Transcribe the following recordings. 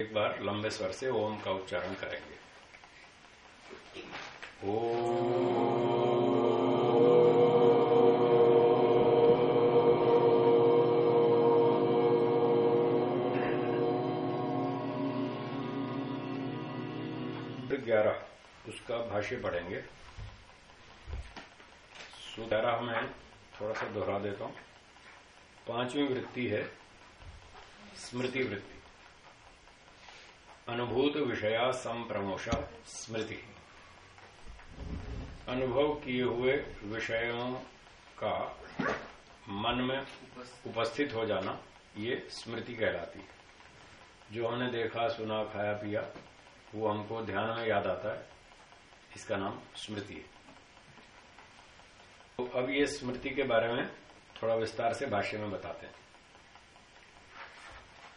एक बार लंबे स्वर से ओम का उच्चारण करेंगे। ओ। ग्यारह, उसका भाष्य पढ़ेंगे। ग्यारह में थोड़ा सा दोहरा देता हूँ। पांचवी वृत्ति है, स्मृति वृत्ति। अनुभूत विषया संप्रमोषा स्मृति। अनुभव किए हुए विषयों का मन में उपस्थित हो जाना, ये स्मृति कहलाती है। जो हमने देखा, सुना, खाया, पिया, वो हमको ध्यान में याद आता है। इसका नाम स्मृति है। तो अब ये स्मृति के बारे में थोड़ा विस्तार से भाष्य में बताते हैं।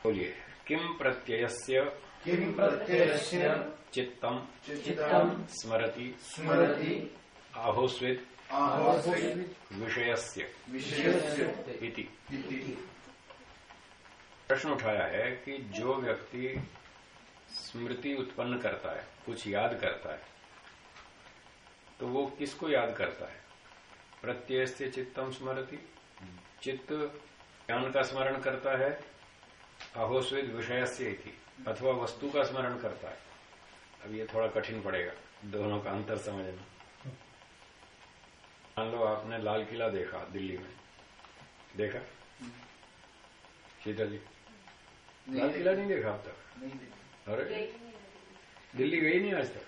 बोलिए किम प्रत्ययस्य किम प्रत्ययस्य? चित्तम चित्तम स्मरति। स्मरति। आहोस्वित। आहोस्वित। विषयस्य। इति। प्रश्न उठाया है कि जो व्यक्ति स्मृति उत्पन्न करता है कुछ याद करता है तो वो किसको याद करता है? प्रत्यय से चित्तम स्मृति चित्त ज्ञान का स्मरण करता है। अहोस्वित विषय से थी अथवा वस्तु का स्मरण करता है। अब ये थोड़ा कठिन पड़ेगा दोनों का अंतर समझना। मान लो आपने लाल किला देखा दिल्ली में। देखा? शीतल जी। लाल किला नहीं देखा अब तक? नहीं अरे दिल्ली गई नहीं आज तक?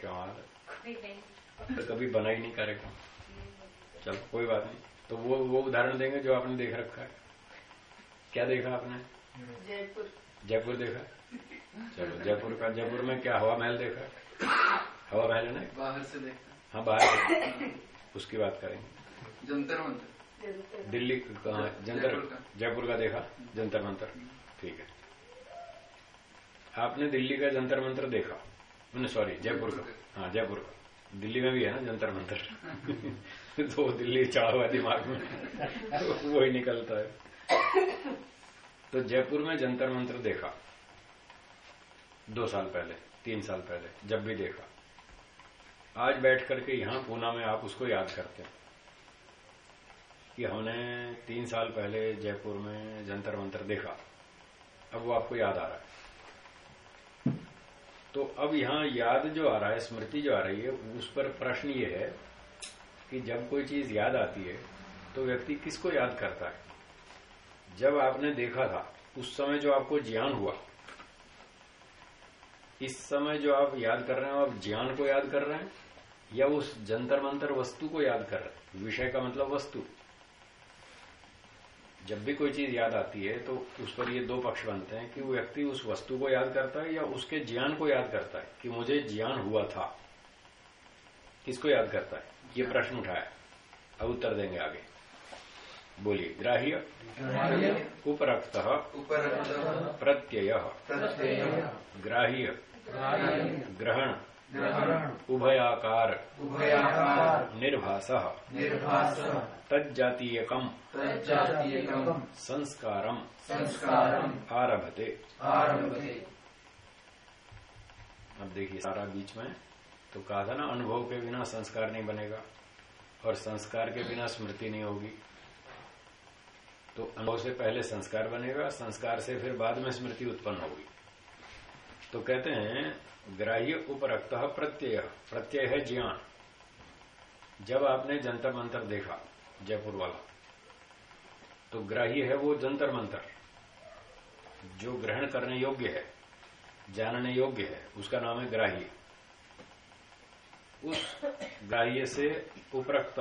क्या हाल है? तो कभी बना ही नहीं कार्यक्रम। चलो कोई बात नहीं। तो वो वो उदाहरण देंगे जो आपने देख रखा है। क्या देखा आपने? जयपुर। जयपुर देखा? चलो जयपुर का जयपुर में क्या हवा महल देखा? हवा महल है ना बाहर से देखा। हाँ बाहर। उसकी बात करेंगे। जंतर मंतर। दिल्ली कहाँ जंतर जयपुर का। देखा? जंतर मंतर। ठीक है। आपने दिल्ली का जंतर मंतर देखा? मैंने सॉरी जयपुर का। हाँ जयपुर का। दिल्ली में भी है ना जंतर मंतर? तो दिल्ली चढ़ा हुआ दिमाग में। तो वही निकलता है। तो जयपुर में जंतर मंत्र देखा। दो साल पहले, तीन साल पहले, जब भी देखा। आज बैठ करके यहाँ पूना में आप उसको याद करते हैं कि हमने तीन साल पहले जयपुर में जंतर मंतर देखा। अब वो आपको याद आ रहा है। तो अब यहाँ याद जो आ रहा है, स्मृति जो आ रही है, उस पर प्रश्न ये है कि जब कोई चीज़ याद आती है तो व्यक्ति किसको याद करता है? जब आपने देखा था, उस समय जो आपको ज्ञान हुआ, इस समय जो आप याद कर रहे हैं, आप ज्ञान को याद कर रहे हैं, या उस जंतर मंतर वस्तु को याद कर रहे हैं? विषय का मतलब वस्तु। जब भी कोई चीज़ याद आती है तो उस पर ये दो पक्ष बनते हैं कि वो व्यक्ति उस वस्तु को याद करता है या उसके ज्ञान को याद करता है कि मुझे ज्ञान हुआ था। किसको याद करता है? ये प्रश्न उठाया। अब उत्तर देंगे आगे। बोलिए। ग्राह्य। उपरक्त। प्रत्यय। ग्राह्य। ग्रहण। उभयाकार। निर्भास। संस्कारम। आरभते। आरभते। अब देखिए सारा बीच में तो कहा था ना अनुभव के बिना संस्कार नहीं बनेगा और संस्कार के बिना स्मृति नहीं होगी। तो अनुभव से पहले संस्कार बनेगा, संस्कार से फिर बाद में स्मृति उत्पन्न होगी। तो कहते हैं, ग्राह्य उपरक्त प्रत्यय प्रत्यय है ज्ञान। जब आपने जंतर मंतर देखा, जयपुर वाला तो ग्राह्य है वो जंतर मंतर। जो ग्रहण करने योग्य है, जानने योग्य है, उसका नाम है ग्राह्य। उस ग्राह्य से उपरक्त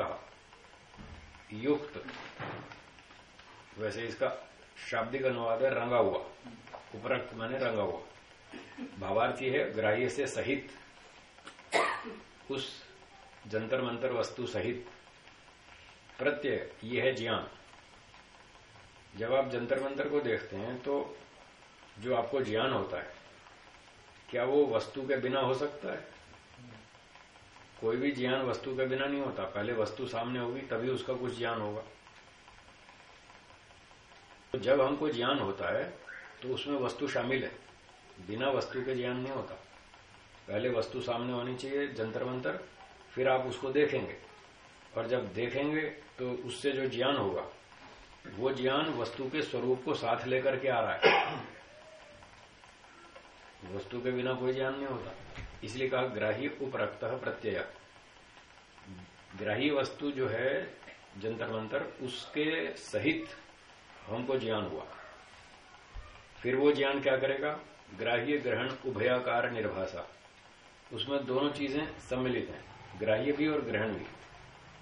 युक्त वैसे इसका शाब्दिक अनुवाद है, रंगा हुआ। उपरक्त माने रंगा हुआ। भावार्थी है, ग्राह्य से सहित, उस जंतर मंतर वस्तु सहित। प्रत्यय, ये है ज्ञान। जब आप जंतर मंतर को देखते हैं तो जो आपको ज्ञान होता है, क्या वो वस्तु के बिना हो सकता है? कोई भी ज्ञान वस्तु के बिना नहीं होता। पहले वस्तु सामने होगी, तभी उसका कुछ ज्ञान होगा। जब हमको ज्ञान होता है तो उसमें वस्तु शामिल है। बिना वस्तु के ज्ञान नहीं होता। पहले वस्तु सामने होनी चाहिए, जंतर मंतर, फिर आप उसको देखेंगे। और जब देखेंगे तो उससे जो ज्ञान होगा, वो ज्ञान वस्तु के स्वरूप को साथ लेकर के आ रहा है। वस्तु के बिना कोई ज्ञान नहीं होता। इसलिए कहा, ग्राही उपरक्त प्रत्यय। ग्राही वस्तु जो है, जंतर मंतर, उसके सहित हमको ज्ञान हुआ। फिर वो ज्ञान क्या करेगा? ग्राह्य ग्रहण उभयाकार निर्भाषा। उसमें दोनों चीज़ें सम्मिलित हैं, ग्राह्य भी और ग्रहण भी।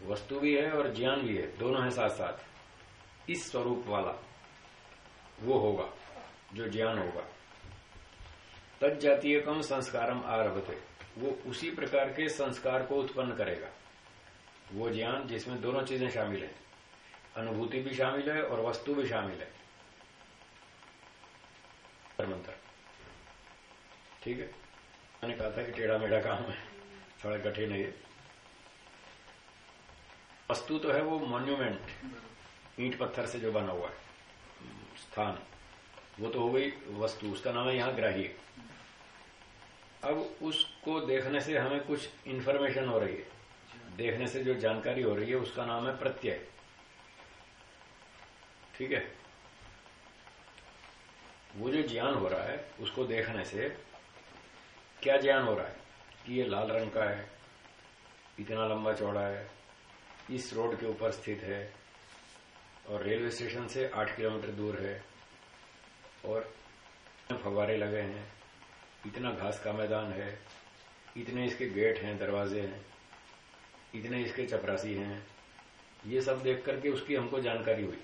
वस्तु भी है और ज्ञान भी है, दोनों है साथ साथ इस स्वरूप वाला वो होगा, जो ज्ञान होगा। तद जातीय कम संस्कारम आरभते। वो उसी प्रकार के संस्कार को उत्पन्न करेगा। वो ज्ञान जिसमें दोनों चीज़ें शामिल है। अनुभूति भी शामिल है और वस्तु भी शामिल है। मंत्र। ठीक है? मैंने कहा था कि टेढ़ा मेढ़ा काम है। थोड़ा कठिन है वस्तु तो है वो मॉन्यूमेंट ईंट पत्थर से जो बना हुआ है। स्थान। वो तो हो गई वस्तु। उसका नाम है यहाँ ग्राही अब उसको देखने से हमें कुछ इंफॉर्मेशन हो रही है। देखने से जो जानकारी हो रही है, उसका नाम है प्रत्यय। ठीक है? वो जो ज्ञान हो रहा है, उसको देखने से क्या ज्ञान हो रहा है? कि ये लाल रंग का है, इतना लंबा चौड़ा है, इस रोड के ऊपर स्थित है, और रेलवे स्टेशन से आठ किलोमीटर दूर है, और फवारे लगे हैं, इतना घास का मैदान है, इतने इसके गेट हैं, दरवाजे हैं, इतने इसके चपरासी हैं, ये सब देख करके उसकी हमको जानकारी हुई।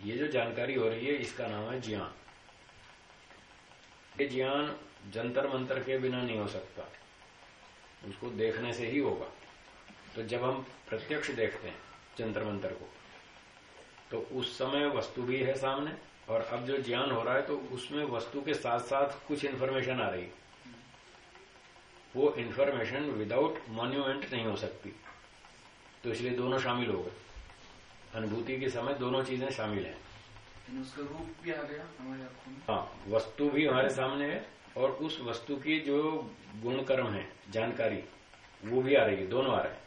ये जो जानकारी हो रही है, इसका नाम है ज्ञान। ये ज्ञान जंतर मंतर के बिना नहीं हो सकता। उसको देखने से ही होगा। तो जब हम प्रत्यक्ष देखते हैं जंतर मंतर को तो उस समय वस्तु भी है सामने, और अब जो ज्ञान हो रहा है तो उसमें वस्तु के साथ साथ कुछ इन्फॉर्मेशन आ रही वो इन्फॉर्मेशन विदाउट मॉन्यूमेंट नहीं हो सकती। तो इसलिए दोनों शामिल हो गए। अनुभूति के समय दोनों चीज़ें शामिल हैं। उसका रूप भी आ गया हमारे आँखों में। हाँ वस्तु भी हमारे सामने है और उस वस्तु की जो गुण कर्म है जानकारी वो भी आ रही है दोनों आ रहे हैं।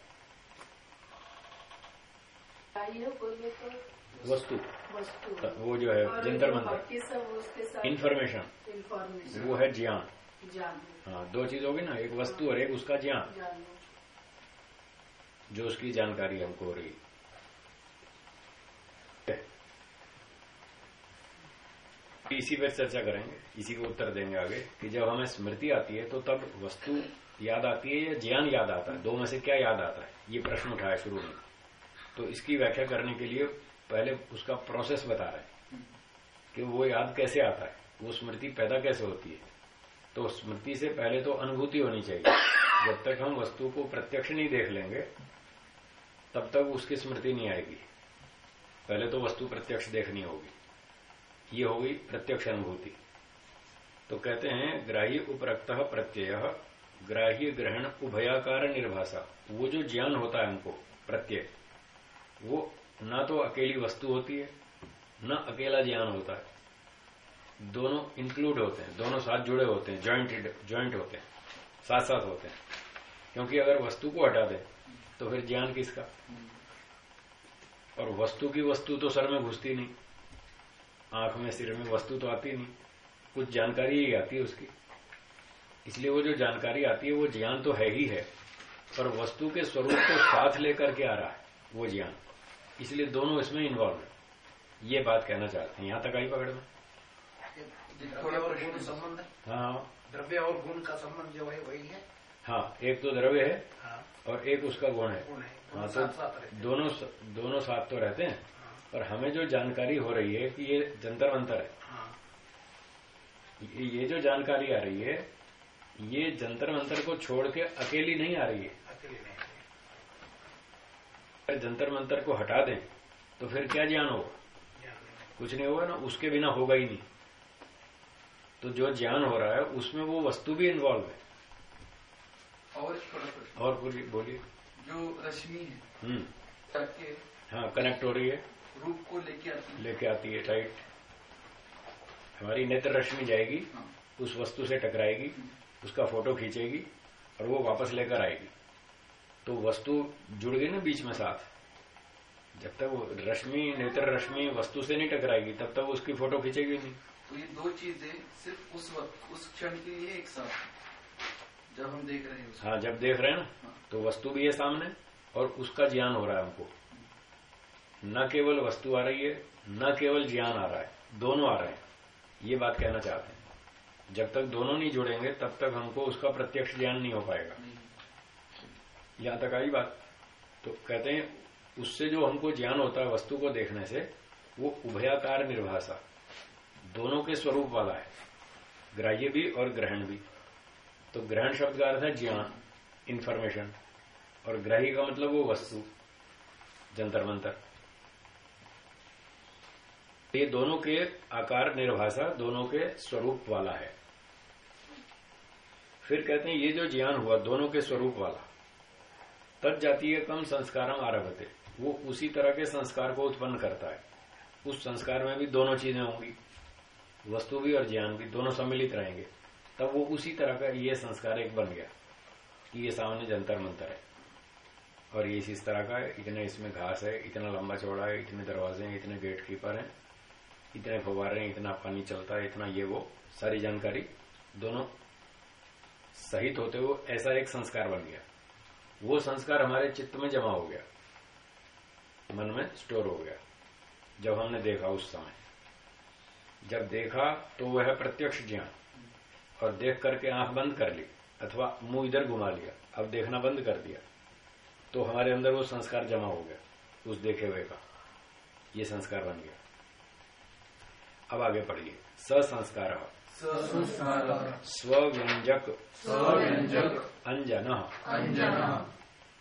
तो वस्तु। वस्तु। वो जो है जंतर मंतर। बाकी सब उसके साथ इंफॉर्मेशन इंफॉर्मेशन वो है ज्ञान। जान हाँ दो चीज़ होगी ना एक वस्तु और एक उसका ज्ञान। जो उसकी जानकारी हमको हो रही है। इसी पर चर्चा करेंगे, इसी को उत्तर देंगे आगे, कि जब हमें स्मृति आती है तो तब वस्तु याद आती है या ज्ञान याद आता है? दो में से क्या याद आता है? ये प्रश्न उठाया शुरू में। तो इसकी व्याख्या करने के लिए पहले उसका प्रोसेस बता रहे कि वो याद कैसे आता है? वो स्मृति पैदा कैसे होती है? तो स्मृति से पहले तो अनुभूति होनी चाहिए। जब तक हम वस्तु को प्रत्यक्ष नहीं देख लेंगे, तब तक उसकी स्मृति नहीं आएगी। पहले तो वस्तु प्रत्यक्ष देखनी होगी। ये हो गई प्रत्यक्ष अनुभूति। तो कहते हैं, ग्राह्य उपरक्त प्रत्यय, ग्राह्य ग्रहण उभयाकार निर्भाषा। वो जो ज्ञान होता है हमको, प्रत्यय, वो ना तो अकेली वस्तु होती है, न अकेला ज्ञान होता है। दोनों इंक्लूड होते हैं, दोनों साथ जुड़े होते हैं ज्वाइंट ज्वाइंट होते हैं, साथ साथ होते हैं। क्योंकि अगर वस्तु को हटा दें तो फिर ज्ञान किसका? और वस्तु की वस्तु तो सर में घुसती नहीं। आँख में सिर में वस्तु तो आती नहीं। कुछ जानकारी ही आती है उसकी। इसलिए वो जो जानकारी आती है वो ज्ञान तो है ही है। पर वस्तु के स्वरूप को साथ लेकर के आ रहा है वो ज्ञान। इसलिए दोनों इसमें इन्वॉल्व है। ये बात कहना चाहते हैं। यहाँ तक आई पकड़ में? द्रव्य और गुण संबंध हाँ। द्रव्य और गुण का संबंध जो है वही है। हाँ एक तो द्रव्य है हाँ। और एक उसका गुण है। गुण है। हाँ तो दोनों दोनों साथ तो रहते हैं। और हमें जो जानकारी हो रही है कि ये जंतर मंतर है। हाँ। ये जो जानकारी आ रही है ये जंतर मंतर को छोड़ के अकेली नहीं आ रही है। अकेले नहीं अगर जंतर मंतर को हटा दें तो फिर क्या ज्ञान होगा? कुछ नहीं होगा ना उसके बिना होगा ही नहीं। तो जो ज्ञान हो रहा है उसमें वो वस्तु भी इन्वॉल्व है। और और बोलिए बोलिए। जो रश्मि है हम्म। हाँ कनेक्ट हो रही है। रूप को लेके आती है। लेके आती है राइट हमारी नेत्र रश्मि जाएगी हाँ। उस वस्तु से टकराएगी उसका फ़ोटो खींचेगी और वो वापस लेकर आएगी। तो वस्तु जुड़ गई ना बीच में साथ। जब तक वो रश्मि नेत्र रश्मि वस्तु से नहीं टकराएगी तब तक उसकी फ़ोटो खींचेगी नहीं। तो ये दो चीज़ें सिर्फ़ उस वक्त उस क्षण के लिए एक साथ जब हम देख रहे हैं हाँ जब देख रहे हैं ना तो वस्तु भी है सामने और उसका ज्ञान हो रहा है हमको। न केवल वस्तु आ रही है, न केवल ज्ञान आ रहा है, दोनों आ रहे हैं। ये बात कहना चाहते हैं। जब तक दोनों नहीं जुड़ेंगे, तब तक हमको उसका प्रत्यक्ष ज्ञान नहीं हो पाएगा। यहाँ तक आई बात? तो कहते हैं, उससे जो हमको ज्ञान होता है वस्तु को देखने से, वो उभयाकार निर्भाषा, दोनों के स्वरूप वाला है। ग्राह्य भी और ग्रहण भी। तो ग्रहण शब्द का अर्थ है ज्ञान इन्फॉर्मेशन और ग्राही का मतलब वो वस्तु जंतर मंतर ये दोनों के आकार निर्भाषा, दोनों के स्वरूप वाला है। फिर कहते हैं, ये जो ज्ञान हुआ, दोनों के स्वरूप वाला, तद जातीय कम संस्कारम आरभते। वो उसी तरह के संस्कार को उत्पन्न करता है। उस संस्कार में भी दोनों चीज़ें होंगी। वस्तु भी और ज्ञान भी, दोनों सम्मिलित रहेंगे। तब वो उसी तरह का ये संस्कार एक बन गया, कि ये सामने जंतर मंतर है। और ये इस तरह का है इतने इसमें घास है, इतना लंबा चौड़ा है, इतने दरवाजे हैं, इतने गेट कीपर हैं। इतने फवारे इतना पानी चलता है, इतना ये वो, सारी जानकारी, दोनों सहित होते हुए ऐसा एक संस्कार बन गया। वो संस्कार हमारे चित्त में जमा हो गया, मन में स्टोर हो गया, जब हमने देखा उस समय। जब देखा तो वह प्रत्यक्ष ज्ञान, और देख करके आँख बंद कर ली, अथवा मुँह इधर घुमा लिया, अब देखना बंद कर दिया तो हमारे अंदर वो संस्कार जमा हो गया, उस देखे हुए का। ये संस्कार बन गया। अब आगे पढ़िए। ससंस्कार। संस्कार स्व्यंजक स्व्यंजक अंजन। अंजन।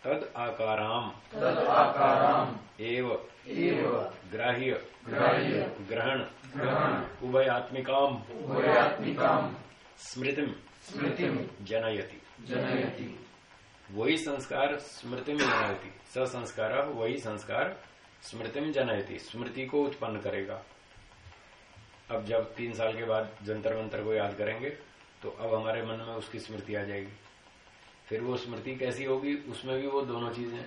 तद आकाराम। तद आकाराम। एव। एव। ग्राह्य। ग्राह्य। ग्रहण। ग्रहण। उभयात्मिकाम। उभयात्मिकाम। स्मृतिम। स्मृतिम। जनयति। जनयति। वही संस्कार स्मृति में जनयति। ससंस्कार वही संस्कार स्मृति में जनयति। स्मृति को उत्पन्न करेगा। अब जब तीन साल के बाद जंतर मंत्र को याद करेंगे तो अब हमारे मन में उसकी स्मृति आ जाएगी। फिर वो स्मृति कैसी होगी, उसमें भी वो दोनों चीज़ें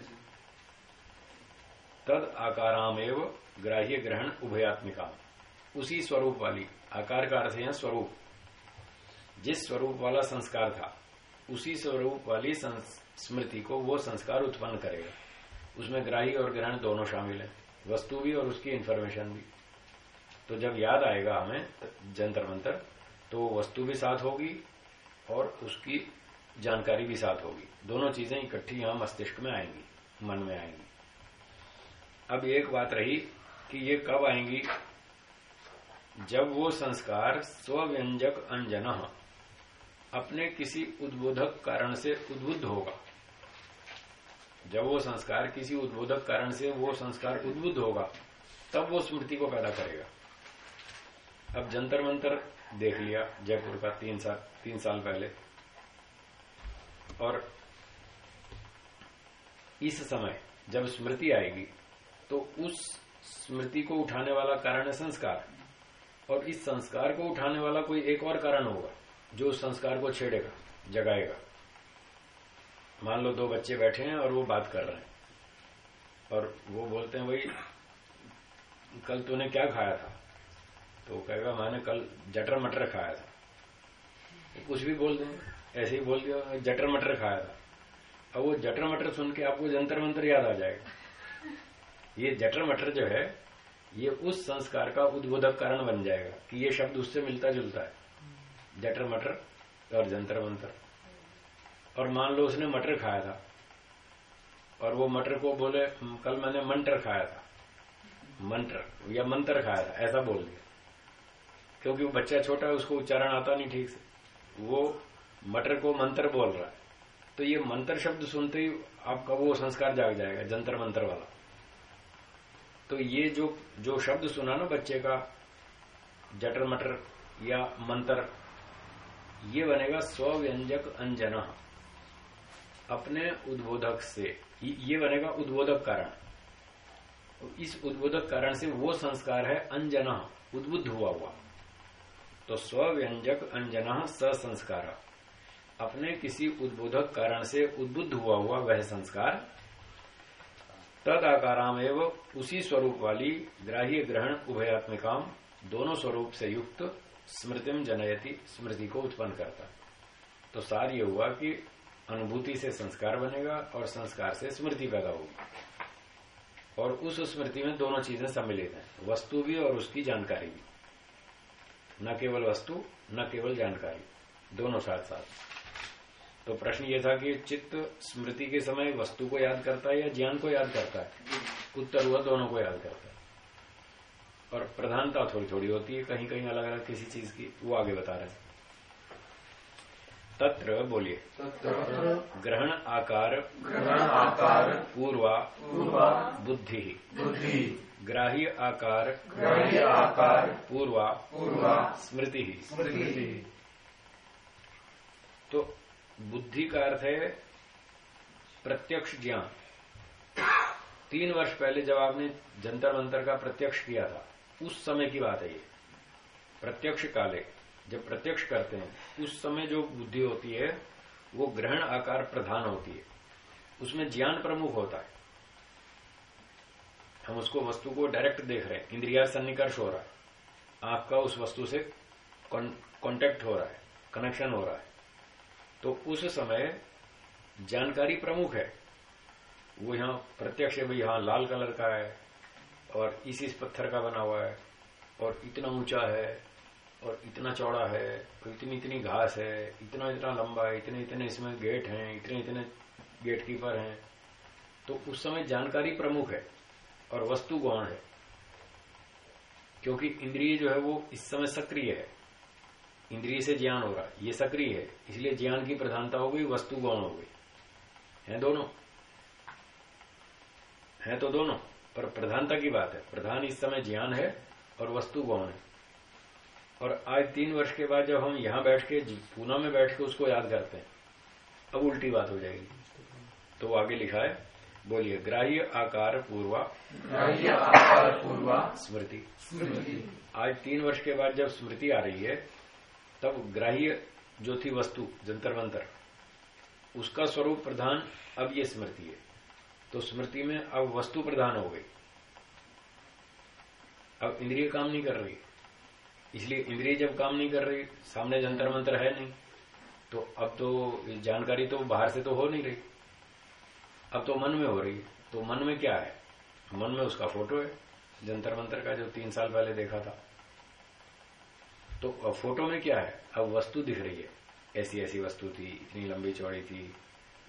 तद आकाराम एव ग्राह्य ग्रहण उभयात्मिका। उसी स्वरूप वाली, आकार का अर्थ है स्वरूप। जिस स्वरूप वाला संस्कार था, उसी स्वरूप वाली स्मृति को वो संस्कार उत्पन्न करेगा। उसमें ग्राही और ग्रहण दोनों शामिल है, वस्तु भी और उसकी इन्फॉर्मेशन भी। तो जब याद आएगा हमें जंतर मंतर तो वस्तु भी साथ होगी और उसकी जानकारी भी साथ होगी। दोनों चीज़ें इकट्ठी यहाँ मस्तिष्क में आएँगी, मन में आएँगी। अब एक बात रही कि ये कब आएँगी? जब वो संस्कार स्वव्यंजक अंजन, अपने किसी उद्बोधक कारण से उद्बुद्ध होगा। जब वो संस्कार किसी उद्बोधक कारण से वो संस्कार उद्बुद्ध होगा, तब वो स्मृति को पैदा करेगा। अब जंतर मंतर देख लिया जयपुर का तीन साल तीन साल पहले। और इस समय जब स्मृति आएगी तो उस स्मृति को उठाने वाला कारण है संस्कार। और इस संस्कार को उठाने वाला कोई एक और कारण होगा, जो उस संस्कार को छेड़ेगा, जगाएगा। मान लो दो बच्चे बैठे हैं और वो बात कर रहे हैं। और वो बोलते हैं भाई कल तूने क्या खाया था? तो कहेगा, मैंने कल जटर मटर खाया था। तो कुछ भी बोल देंगे। ऐसे ही बोल दिया, जटर मटर खाया था। अब वो जटर मटर सुन के आपको जंतर मंत्र याद आ जाएगा। ये जटर मटर जो है, ये उस संस्कार का उद्बोधक कारण बन जाएगा कि ये शब्द उससे मिलता जुलता है। जटर मटर और जंतर मंतर। और मान लो उसने मटर खाया था, और वो मटर को बोले, कल मैंने मंटर खाया था। मंटर या मंत्र खाया था, ऐसा बोल दिया। क्योंकि वो बच्चा छोटा है, उसको उच्चारण आता नहीं ठीक से। वो मटर को मंत्र बोल रहा है। तो ये मंत्र शब्द सुनते ही आपका वो संस्कार जाग जाएगा, जंतर मंत्र वाला। तो ये जो जो शब्द सुना ना बच्चे का, जटर मटर या मंत्र, ये बनेगा स्वव्यंजक अंजन। अपने उद्बोधक से, ये बनेगा उद्बोधक कारण। इस उद्बोधक कारण से वो संस्कार है अंजना, उद्बुद्ध हुआ हुआ। तो स्व्यंजक अंजना संस्कार अपने किसी उद्बोधक कारण से उद्बुद्ध हुआ हुआ वह संस्कार। तद आकाराम एवं उसी स्वरूप वाली ग्राह्य ग्रहण उभयात्मिकाम दोनों स्वरूप से युक्त स्मृतिम जनयति, स्मृति को उत्पन्न करता। तो सार ये हुआ कि अनुभूति से संस्कार बनेगा और संस्कार से स्मृति पैदा होगी। और उस स्मृति में दोनों चीज़ें सम्मिलित हैं, वस्तु भी और उसकी जानकारी भी। न केवल वस्तु न केवल जानकारी दोनों साथ साथ। तो प्रश्न ये था कि चित्त स्मृति के समय वस्तु को याद करता है या ज्ञान को याद करता है? उत्तर हुआ दोनों को याद करता है। और प्रधानता थोड़ी थोड़ी होती है कहीं कहीं अलग अलग किसी चीज़ की वो आगे बता रहे तत्र बोलिए। ग्रहण आकार ग्रहण आकार पूर्वा पूर्वा बुद्धि। बुद्धि। ग्राह्य आकार ग्राह्य आकार पूर्वा पूर्वा स्मृति। स्मृति। तो बुद्धि का अर्थ है प्रत्यक्ष ज्ञान। तीन वर्ष पहले जब आपने जंतर मंतर का प्रत्यक्ष किया था उस समय की बात है ये। प्रत्यक्ष काले जब प्रत्यक्ष करते हैं उस समय जो बुद्धि होती है वो ग्रहण आकार प्रधान होती है। उसमें ज्ञान प्रमुख होता है। हम उसको वस्तु को डायरेक्ट देख रहे हैं। इंद्रिया सन्निकर्ष हो रहा है। आपका उस वस्तु से कांटेक्ट हो रहा है कनेक्शन हो रहा है। तो उस समय जानकारी प्रमुख है। वो यहाँ प्रत्यक्ष है, भाई यहाँ लाल कलर का है और इस इस पत्थर का बना हुआ है और इतना ऊँचा है और इतना चौड़ा है और इतनी इतनी घास है, इतना इतना लंबा है, इतने इतने इसमें गेट हैं, इतने इतने गेट कीपर हैं। तो उस समय जानकारी प्रमुख है। और वस्तु गौण है। क्योंकि इंद्रिय जो है वो इस समय सक्रिय है। इंद्रिय से ज्ञान हो रहा है। ये सक्रिय है। इसलिए ज्ञान की प्रधानता हो गई, वस्तु गौण हो गई। है दोनों? है तो दोनों। पर प्रधानता की बात है। प्रधान इस समय ज्ञान है और वस्तु गौण है। और आज तीन वर्ष के बाद जब हम यहाँ बैठ के पूना में बैठ के उसको याद करते हैं, अब उल्टी बात हो जाएगी। तो आगे लिखा है बोलिए ग्राह्य आकार पूर्वा। ग्राह्य आकार पूर्वा। स्मृति। स्मृति। आज तीन वर्ष के बाद जब स्मृति आ रही है तब ग्राह्य जो थी वस्तु जंतर मंतर उसका स्वरूप प्रधान अब ये स्मृति है। तो स्मृति में अब वस्तु प्रधान हो गई। अब इंद्रिय काम नहीं कर रही। इसलिए इंद्रिय जब काम नहीं कर रही सामने जंतर मंत्र है नहीं। तो अब तो जानकारी तो बाहर से तो हो नहीं रही। अब तो मन में हो रही तो मन में क्या है? मन में उसका फ़ोटो है, जंतर मंत्र का जो तीन साल पहले देखा था। तो फ़ोटो में क्या है? अब वस्तु दिख रही है। ऐसी ऐसी वस्तु थी, इतनी लंबी चौड़ी थी,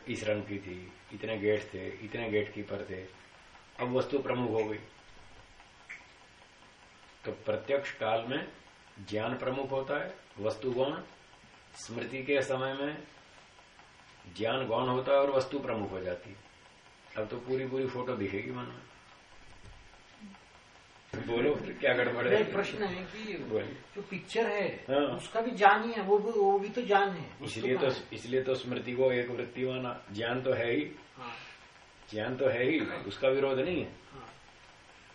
इस रंग की थी, इतने गेट थे, इतने गेट कीपर थे। अब वस्तु प्रमुख हो गई। तो प्रत्यक्ष काल में ज्ञान प्रमुख होता है, वस्तु गौण। स्मृति के समय में ज्ञान गौण होता है और वस्तु प्रमुख हो जाती है। अब तो पूरी पूरी फ़ोटो दिखेगी मन। में बोलो क्या गड़बड़ है? प्रश्न है कि जो पिक्चर है हाँ। उसका भी जान ही है वो भी वो भी तो जान है। इसलिए तो इसलिए तो स्मृति को एक वृत्ति माना। ज्ञान तो है ही। हाँ, ज्ञान तो है ही उसका विरोध नहीं है। हाँ,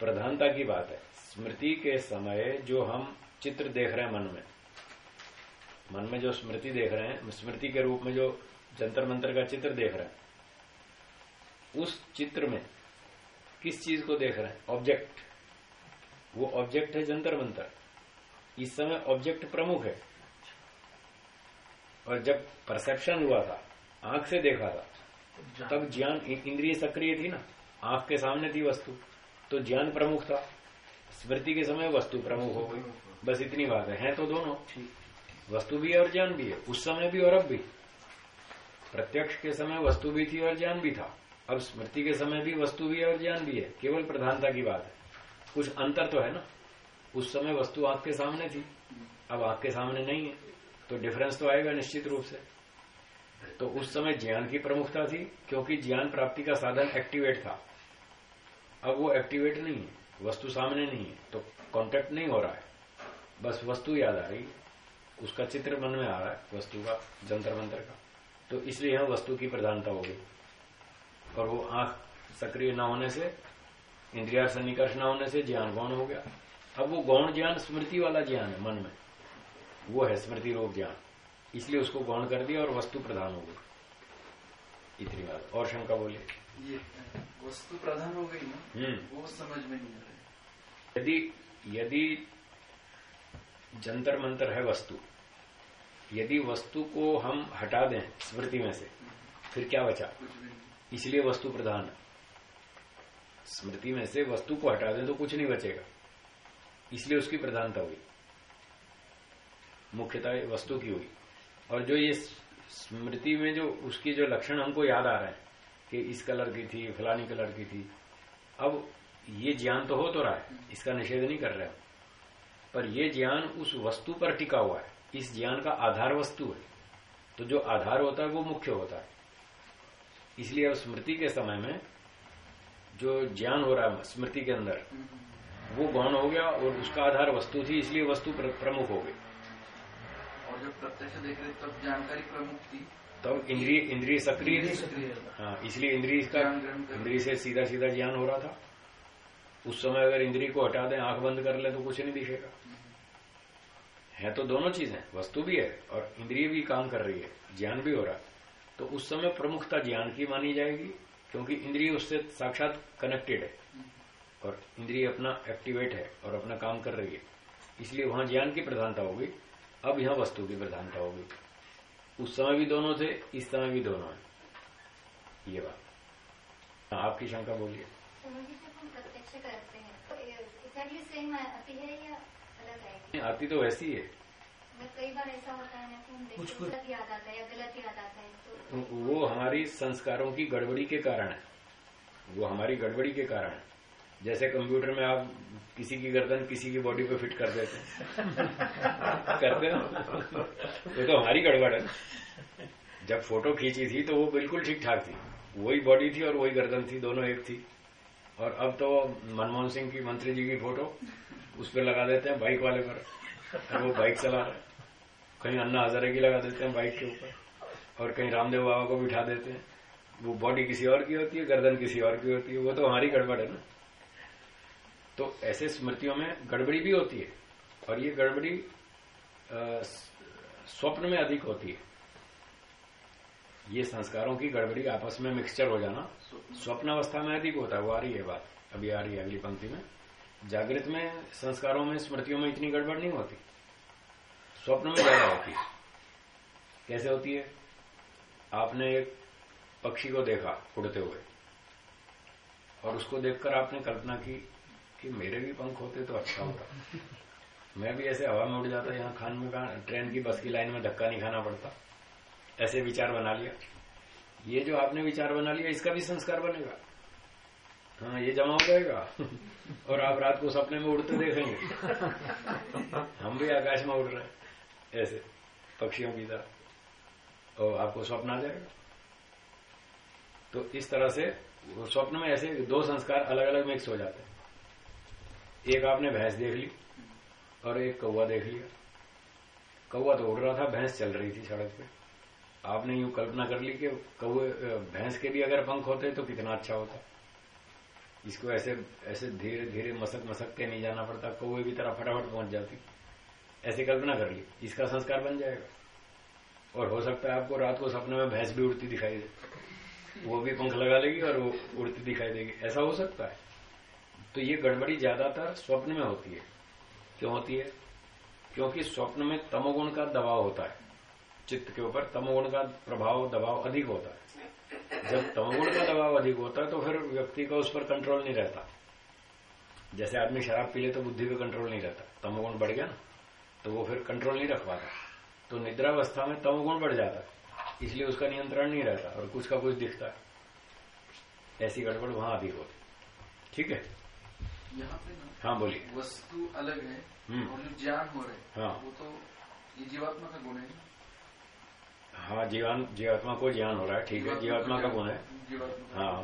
प्रधानता की बात है। स्मृति के समय जो हम चित्र देख रहे हैं मन में मन में जो स्मृति देख रहे हैं स्मृति के रूप में जो जंतर मंत्र का चित्र देख रहे हैं उस चित्र में किस चीज़ को देख रहे हैं? ऑब्जेक्ट वो ऑब्जेक्ट है जंतर मंतर इस समय ऑब्जेक्ट प्रमुख है। और जब परसेप्शन हुआ था, आँख से देखा था, तब ज्ञान इंद्रिय सक्रिय थी ना। आँख के सामने थी वस्तु तो ज्ञान प्रमुख था। स्मृति के समय वस्तु प्रमुख हो गई। बस इतनी बात है। हैं तो दोनों। वस्तु भी है और ज्ञान भी है। उस समय भी और अब भी। प्रत्यक्ष के समय वस्तु भी थी और ज्ञान भी था। अब स्मृति के समय भी वस्तु भी है और ज्ञान भी है। केवल प्रधानता की बात है। कुछ अंतर तो है ना? उस समय वस्तु आँख के सामने थी। अब आँख के सामने नहीं है तो डिफरेंस तो आएगा निश्चित रूप से। तो उस समय ज्ञान की प्रमुखता थी, क्योंकि ज्ञान प्राप्ति का साधन एक्टिवेट था। अब वो एक्टिवेट नहीं है, वस्तु सामने नहीं है तो कॉन्टेक्ट नहीं हो रहा है। बस वस्तु याद आ रही है। उसका चित्र मन में आ रहा है, वस्तु का जंतर मंत्र का। तो इसलिए यहाँ वस्तु की प्रधानता हो गई। और वो आँख सक्रिय न होने से इंद्रिया सन्निकर्ष न होने से ज्ञान गौण हो गया। अब वो गौण ज्ञान स्मृति वाला ज्ञान है मन में। वो है स्मृति रोग ज्ञान। इसलिए उसको गौण कर दिया और वस्तु प्रधान हो गई। इतनी बात। और शंका बोलिए। ये वस्तु प्रधान हो गई ना हम्म। वो समझ में नहीं आ रहा है। यदि यदि जंतर मंतर है वस्तु यदि वस्तु को हम हटा दें स्मृति में से फिर क्या बचा? इसलिए वस्तु प्रधान है। स्मृति में से वस्तु को हटा दें तो कुछ नहीं बचेगा। इसलिए उसकी प्रधानता हुई। मुख्यता वस्तु की हुई। और जो ये स्मृति में जो उसकी जो लक्षण हमको याद आ रहे हैं कि इस कलर की थी, फलानी कलर की थी, अब ये ज्ञान तो हो तो रहा है, इसका निषेध नहीं कर रहे हम। पर यह ज्ञान उस वस्तु पर टिका हुआ है। इस ज्ञान का आधार वस्तु है। तो जो आधार होता है वो मुख्य होता है। इसलिए अब स्मृति के समय में जो ज्ञान हो रहा है स्मृति के अंदर वो गौण हो गया और उसका आधार वस्तु थी इसलिए वस्तु प्रमुख हो गई। और जब प्रत्यक्ष देख रहे तब जानकारी प्रमुख थी। तब इंद्रिय इंद्रिय सक्रिय इंद्रिय थी। सक्रिय हाँ इसलिए इंद्रिय का इंद्रिय से सीधा सीधा ज्ञान हो रहा था। उस समय अगर इंद्रिय को हटा दें आँख बंद कर ले तो कुछ नहीं दिखेगा। है तो दोनों चीज़ें वस्तु भी है और इंद्रिय भी काम कर रही है ज्ञान भी हो रहा है। तो उस समय प्रमुखता ज्ञान की मानी जाएगी क्योंकि इंद्रिय उससे साक्षात कनेक्टेड है। और इंद्रिय अपना एक्टिवेट है और अपना काम कर रही है। इसलिए वहाँ ज्ञान की प्रधानता होगी। अब यहाँ वस्तु की प्रधानता होगी। उस समय भी दोनों थे इस समय भी दोनों है। ये बात। आपकी शंका बोलिए। समझिए जब हम प्रत्यक्ष करते तो आती तो वैसी है। कई बार ऐसा होता है कि हम कुछ- गलत याद आता है या गलत याद आता है तो वो हमारी संस्कारों की गड़बड़ी के कारण है। वो हमारी गड़बड़ी के कारण है। जैसे कंप्यूटर में आप किसी की गर्दन किसी की बॉडी पे फिट कर देते हैं। करते हो? वो तो हमारी गड़बड़ है। जब फ़ोटो खींची थी तो वो बिल्कुल ठीक ठाक थी। वही बॉडी थी और वही गर्दन थी दोनों एक थी। और अब तो मनमोहन सिंह की मंत्री जी की फ़ोटो उस पर लगा देते हैं बाइक वाले पर। वो बाइक चला रहे हैं। कहीं अन्ना हजारे की लगा देते हैं बाइक के ऊपर, और कहीं रामदेव बाबा को बिठा देते हैं। वो बॉडी किसी और की होती है, गर्दन किसी और की होती है, वो तो हमारी गड़बड़ है ना। तो ऐसे स्मृतियों में गड़बड़ी भी होती है, और ये गड़बड़ी स्वप्न में अधिक होती है। ये संस्कारों की गड़बड़ी आपस में मिक्सचर हो जाना, स्वप्न अवस्था में अधिक होता है, वो आ रही है बात। अभी आ रही है अगली पंक्ति में। जागृत में, संस्कारों में, स्मृतियों में इतनी गड़बड़ नहीं होती। स्वप्न में ज़्यादा होती है कैसे होती है? आपने एक पक्षी को देखा उड़ते हुए। और उसको देखकर आपने कल्पना की कि मेरे भी पंख होते तो अच्छा होता। मैं भी ऐसे हवा में उड़ जाता, यहाँ खान में ट्रेन की बस की लाइन में धक्का नहीं खाना पड़ता। ऐसे विचार बना लिया। ये जो आपने विचार बना लिया, इसका भी संस्कार बनेगा। हाँ ये जमा हो जाएगा। और आप रात को सपने में उड़ते देखेंगे। हम भी आकाश में उड़ रहे हैं। ऐसे पक्षियों की तरह और आपको स्वप्न आ जाएगा तो इस तरह से स्वप्न में ऐसे दो संस्कार अलग अलग मिक्स हो जाते हैं एक आपने भैंस देख ली, और एक कौवा देख लिया। कौवा तो उड़ रहा था, भैंस चल रही थी सड़क पे। आपने यूँ कल्पना कर ली कि कौवे भैंस के भी अगर पंख होते तो कितना अच्छा होता। इसको ऐसे ऐसे धीरे धीरे मसक मसक के नहीं जाना पड़ता कौए की तरह फटाफट पहुँच जाती। ऐसे कल्पना कर ली, इसका संस्कार बन जाएगा। और हो सकता है आपको रात को सपने में भैंस भी उड़ती दिखाई दे। वो भी पंख लगा लेगी और वो उड़ती दिखाई देगी। ऐसा हो सकता है। तो ये गड़बड़ी ज़्यादातर स्वप्न में होती है। क्यों होती है? क्योंकि स्वप्न में तमोगुण का दबाव होता है। चित्त के ऊपर तमोगुण का प्रभाव, दबाव अधिक होता है। जब तमोगुण का दबाव अधिक होता है तो फिर व्यक्ति का उस पर कंट्रोल नहीं रहता। जैसे आदमी शराब पी ले तो बुद्धि पे कंट्रोल नहीं रहता। तमोगुण बढ़ गया ना। तो वो फिर कंट्रोल नहीं रख पाता। तो निद्रावस्था में तमोगुण बढ़ जाता है इसलिए उसका नियंत्रण नहीं रहता और कुछ का कुछ दिखता है। ऐसी गड़बड़ वहाँ अधिक होती ठीक है? यहाँ पे ना हाँ बोलिए। वस्तु अलग है हम्म। और जो ज्ञान हो रहे हैं हाँ। वो तो ये जीवात्मा का गुण है हाँ जीवान जीवात्मा को ज्ञान हो रहा है ठीक है जीवात्मा का गुण है। जीवात्मा हाँ।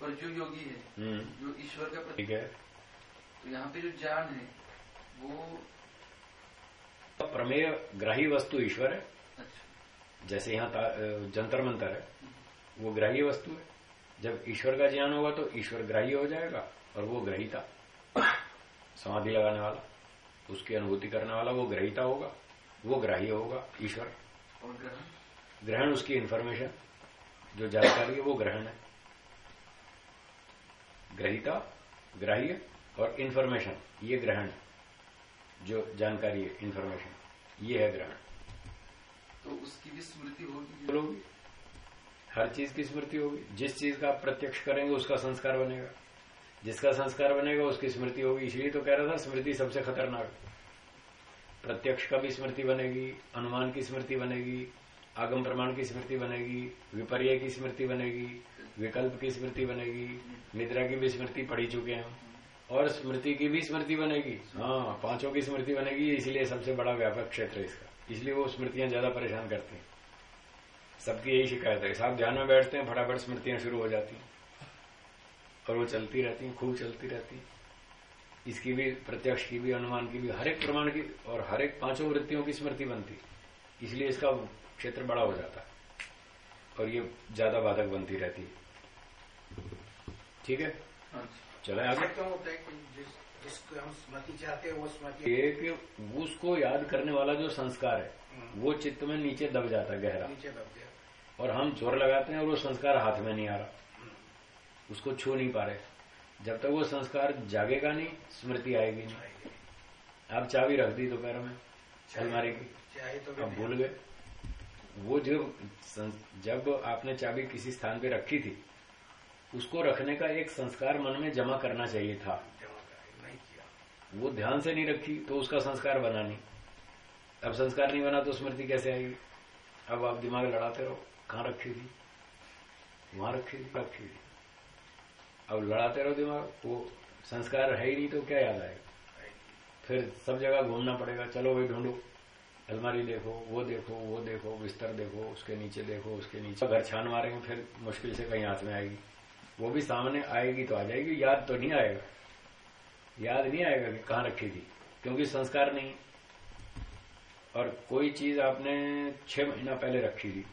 पर जो योगी है हम्म। जो ईश्वर का ठीक है। तो यहाँ पे जो ज्ञान है वो प्रमेय ग्राही वस्तु ईश्वर है। जैसे यहाँ जंतर मंतर है। वो ग्राह्य वस्तु है। जब ईश्वर का ज्ञान होगा तो ईश्वर ग्राह्य हो जाएगा और वो ग्रहिता समाधि लगाने वाला उसकी अनुभूति करने वाला वो ग्रहिता होगा। वो ग्राह्य होगा ईश्वर। और ग्रहण? ग्रहण उसकी इन्फॉर्मेशन जो जानकारी है वो ग्रहण है। ग्रहिता ग्राह्य और इन्फॉर्मेशन ये ग्रहण है। जो जानकारी है इंफॉर्मेशन ये है ग्रहण। तो उसकी भी स्मृति होगी। हर चीज़ की स्मृति होगी। जिस चीज़ का आप प्रत्यक्ष करेंगे उसका संस्कार बनेगा। जिसका संस्कार बनेगा उसकी स्मृति होगी। इसलिए तो कह रहा था स्मृति सबसे खतरनाक। प्रत्यक्ष का भी स्मृति बनेगी अनुमान की स्मृति बनेगी आगम प्रमाण की स्मृति बनेगी विपर्य की स्मृति बनेगी विकल्प की स्मृति बनेगी निद्रा की भी स्मृति पढ़ी चुके हैं और स्मृति की भी स्मृति बनेगी। हाँ पाँचों की स्मृति बनेगी, इसलिए सबसे बड़ा व्यापक क्षेत्र है इसका। इसलिए वो स्मृतियाँ ज़्यादा परेशान करती हैं। सबकी यही शिकायत है। साहब ध्यान में बैठते हैं, फटाफट स्मृतियाँ शुरू हो जाती हैं। और वो चलती रहती हैं, खूब चलती रहती हैं। इसकी भी, प्रत्यक्ष की भी, अनुमान की भी, हर एक प्रमाण की और हर एक पाँचों वृत्तियों की स्मृति बनती इसलिए इसका क्षेत्र बड़ा हो जाता और ये ज़्यादा बाधक बनती रहती है। ठीक है? जी चले आगे। क्यों होता है कि जिस जिसको हम स्मृति चाहते हैं वो स्मृति एक उसको याद करने वाला जो संस्कार है वो चित्त में नीचे दब जाता है गहरा। नीचे दब गया। और हम ज़ोर लगाते हैं और वो संस्कार हाथ में नहीं आ रहा। उसको छू नहीं पा रहे। जब तक वो संस्कार जागेगा नहीं स्मृति आएगी नहीं। आप चाबी रख दी दोपहर में अलमारी की। चाहे तो अब भूल गए। वो जो जब आपने चाबी किसी स्थान पे रखी थी उसको रखने का एक संस्कार मन में जमा करना चाहिए था। वो ध्यान से नहीं रखी तो उसका संस्कार बना नहीं। अब संस्कार नहीं बना तो स्मृति कैसे आएगी? अब आप दिमाग लड़ाते रहो, कहाँ रखी थी? वहाँ रखी थी रखी थी। अब लड़ाते रहो दिमाग, वो संस्कार है ही नहीं तो क्या याद आएगा? फिर सब जगह घूमना पड़ेगा, चलो भाई ढूंढो। अलमारी देखो, वो देखो वो देखो, बिस्तर देखो, उसके नीचे देखो, उसके नीचे। घर छान मारेंगे, फिर मुश्किल से कहीं हाथ में आएगी। वो भी सामने आएगी तो आ जाएगी, याद तो नहीं आएगा। याद नहीं आएगा कि कहाँ रखी थी, क्योंकि संस्कार नहीं। और कोई चीज़ आपने छह महीना पहले रखी थी।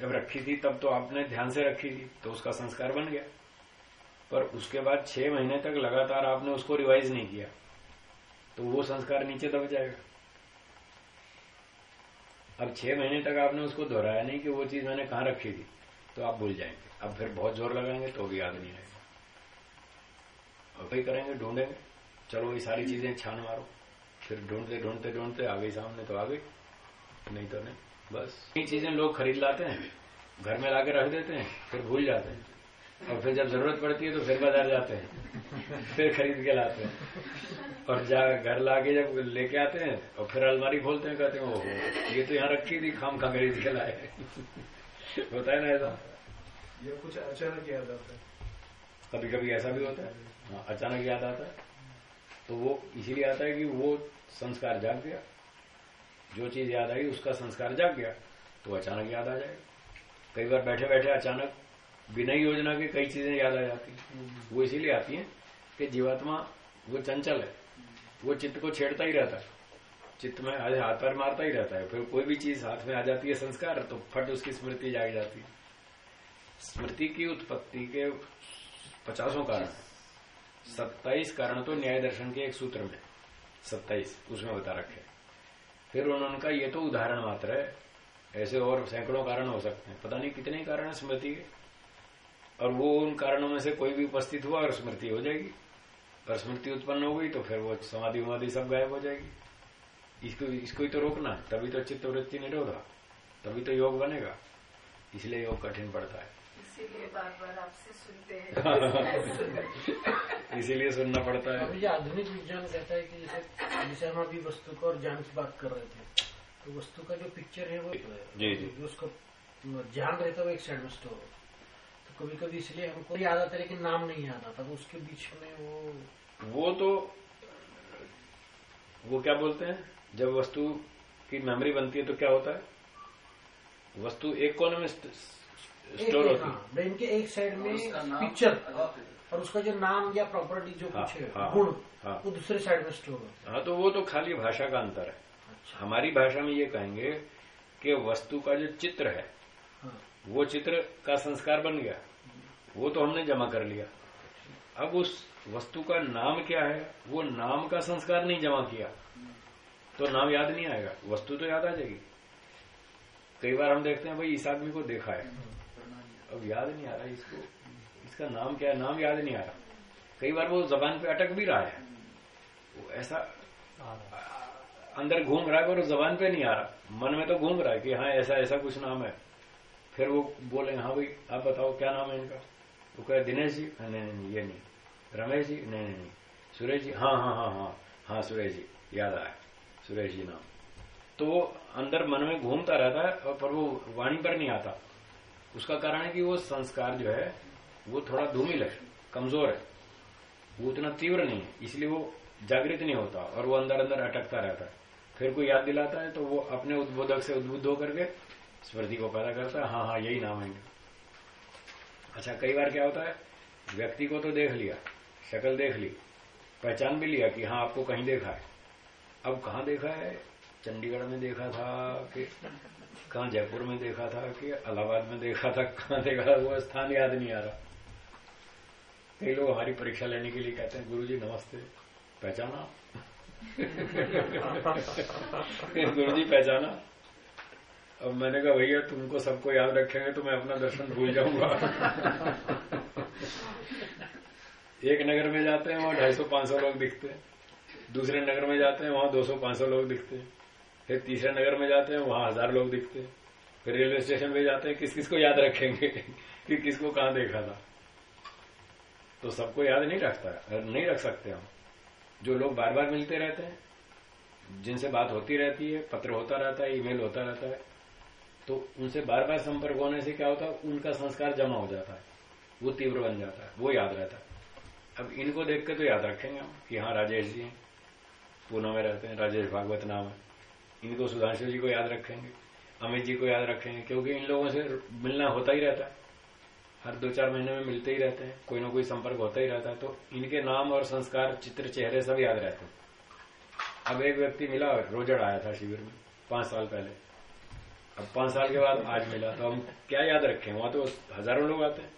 जब रखी थी, तब तो आपने ध्यान से रखी थी तो उसका संस्कार बन गया। पर उसके बाद छह महीने तक लगातार आपने उसको रिवाइज नहीं किया तो वो संस्कार नीचे दब जाएगा। अब छह महीने तक आपने उसको दोहराया नहीं कि वो चीज़ मैंने कहाँ रखी थी तो आप भूल जाएँगे। अब फिर बहुत ज़ोर लगाएँगे तो भी याद नहीं आएगा। और वही करेंगे, ढूंढेंगे। चलो ये सारी चीज़ें छान मारो। फिर ढूंढते ढूंढते ढूंढते आ गई सामने तो आ गई नहीं तो नहीं। बस। ये चीज़ें लोग खरीद लाते हैं। घर में लाके रख देते हैं, फिर भूल जाते हैं। और फिर जब ज़रूरत पड़ती है तो फिर बाज़ार जाते हैं। फिर खरीद के लाते हैं। और जा घर लाके जब लेके आते हैं, और फिर अलमारी खोलते हैं, कहते हैं, ओहो, ये तो यहाँ रखी थी खाम खा खरीद के लाए होता है ना ऐसा? ये कुछ अचानक याद आता है। कभी कभी ऐसा भी होता है? हाँ, अचानक याद आता है। तो वो इसीलिए आता है कि वो संस्कार जाग गया। जो चीज़ याद आई उसका संस्कार जाग गया तो अचानक याद आ जाएगा। कई बार बैठे बैठे अचानक बिना योजना के कई चीज़ें याद आ जाती वो इसीलिए आती हैं कि जीवात्मा वो चंचल है। वो चित्त को छेड़ता ही रहता है। चित्त में हाथ पैर मारता ही रहता है। फिर कोई भी चीज़ हाथ में आ जाती है संस्कार तो फट उसकी स्मृति जाग जाती है। स्मृति की उत्पत्ति के पचासों कारण। सत्ताईस कारण तो न्याय दर्शन के एक सूत्र में। सत्ताईस, उसमें बता रखे। फिर उन्होंने कहा, ये तो उदाहरण मात्र है। ऐसे और सैकड़ों कारण हो सकते हैं। पता नहीं कितने कारण है स्मृति के। और वो उन कारणों में से कोई भी उपस्थित हुआ और स्मृति हो जाएगी। और स्मृति उत्पन्न हो गई तो फिर वो समाधि उमाधि सब गायब हो जाएगी। इसको इसको ही तो रोकना तभी तो चित्त वृत्ति निरोधा तभी तो योग बनेगा। इसलिए योग कठिन पड़ता है। इसीलिए बार बार आपसे सुनते हैं। इसीलिए सुनना पड़ता है। अभी आधुनिक विज्ञान कहता है कि जैसे जैसे हम अभी वस्तु को और ज्ञान की बात कर रहे थे। तो वस्तु का जो पिक्चर है वो जी, जी। जो। उसको ध्यान रहता है वो एक साइड में स्टोर तो कभी कभी इसलिए हमको याद आता है लेकिन नाम नहीं याद आता तो उसके बीच में वो वो तो वो क्या बोलते हैं? जब वस्तु की मेमोरी बनती है तो क्या होता है? वस्तु एक कोने में स्टोर एक- होती हाँ, ब्रेन के एक साइड में पिक्चर और उसका जो नाम या प्रॉपर्टी जो हाँ, कुछ है हाँ, गुण हाँ। वो दूसरे साइड में स्टोर होता हाँ। तो वो तो खाली भाषा का अंतर है। है अच्छा। हमारी भाषा में ये कहेंगे कि वस्तु का जो चित्र है हाँ। वो चित्र का संस्कार बन गया। वो तो हमने जमा कर लिया। अब उस वस्तु का नाम क्या है वो नाम का संस्कार नहीं जमा किया। तो नाम याद नहीं आएगा। वस्तु तो याद आ जाएगी। कई बार हम देखते हैं भाई इस आदमी को देखा है। अब याद नहीं आ रहा इसको। इसका नाम क्या है? नाम याद नहीं आ रहा। कई बार वो जबान पे अटक भी रहा है। वो ऐसा अंदर घूम रहा है पर जबान पे नहीं आ रहा। मन में तो घूम रहा है कि हाँ ऐसा ऐसा कुछ नाम है। फिर वो बोले हाँ भाई आप बताओ क्या नाम है इनका? वो कहे दिनेश जी। हाँ, नहीं नहीं ये नहीं। रमेश जी? नहीं नहीं नहीं। सुरेश जी? हाँ हाँ हाँ हाँ। हाँ सुरेश जी याद आया। सुरेश जी नाम। तो वो अंदर मन में घूमता रहता है पर वो वाणी पर नहीं आता। उसका कारण है कि वो संस्कार जो है, वो थोड़ा धूमिल है कमज़ोर है। वो उतना तीव्र नहीं है, इसलिए वो जागृत नहीं होता और वो अंदर अंदर अटकता रहता है। फिर कोई याद दिलाता है तो वो अपने उद्बोधक से उद्बुद्ध होकर के स्मृति को पैदा करता है। हाँ हाँ यही नाम है अच्छा कई बार क्या होता है, व्यक्ति को तो देख लिया, शक्ल देख ली, पहचान भी लिया कि हाँ आपको कहीं देखा है। अब कहाँ देखा है? चंडीगढ़ में देखा था कि कहाँ जयपुर में देखा था कि इलाहाबाद में देखा था, कहाँ देखा था, वो स्थान याद नहीं आ रहा। कई लोग हमारी परीक्षा लेने के लिए कहते हैं, गुरुजी नमस्ते, पहचाना? गुरु जी पहचाना? अब मैंने कहा, भैया, तुमको सबको याद रखेंगे तो मैं अपना दर्शन भूल जाऊँगा। एक नगर में जाते हैं, वहाँ ढाई सौ, पाँच सौ लोग दिखते हैं। दूसरे नगर में जाते हैं, वहाँ दो सौ, पाँच सौ लोग दिखते हैं। फिर तीसरे नगर में जाते हैं, वहाँ हज़ार लोग दिखते हैं। फिर रेलवे स्टेशन पे जाते हैं किस किस को याद रखेंगे? कि किसको कहाँ देखा था? तो सबको याद नहीं रखता नहीं रख सकते हम। जो लोग बार बार मिलते रहते हैं, जिनसे बात होती रहती है, पत्र होता रहता है, ईमेल होता रहता है तो उनसे बार बार संपर्क होने से क्या होता है, उनका संस्कार जमा हो जाता है। वो तीव्र बन जाता है, वो याद रहता है। अब इनको देख के तो याद रखेंगे हम कि हाँ राजेश जी हैं। पूना में रहते हैं, राजेश भागवत नाम है। इनको सुधांशु जी को याद रखेंगे, अमित जी को याद रखेंगे, क्योंकि इन लोगों से मिलना होता ही रहता है। हर दो चार महीने में मिलते ही रहते हैं, कोई ना कोई संपर्क होता ही रहता है तो इनके नाम और संस्कार, चित्र, चेहरे सब याद रहते हैं। अब एक व्यक्ति मिला और रोजड़ आया था शिविर में, पाँच साल पहले। अब पाँच साल के बाद आज मिला तो हम क्या याद रखें? वहाँ तो हज़ारों लोग आते हैं।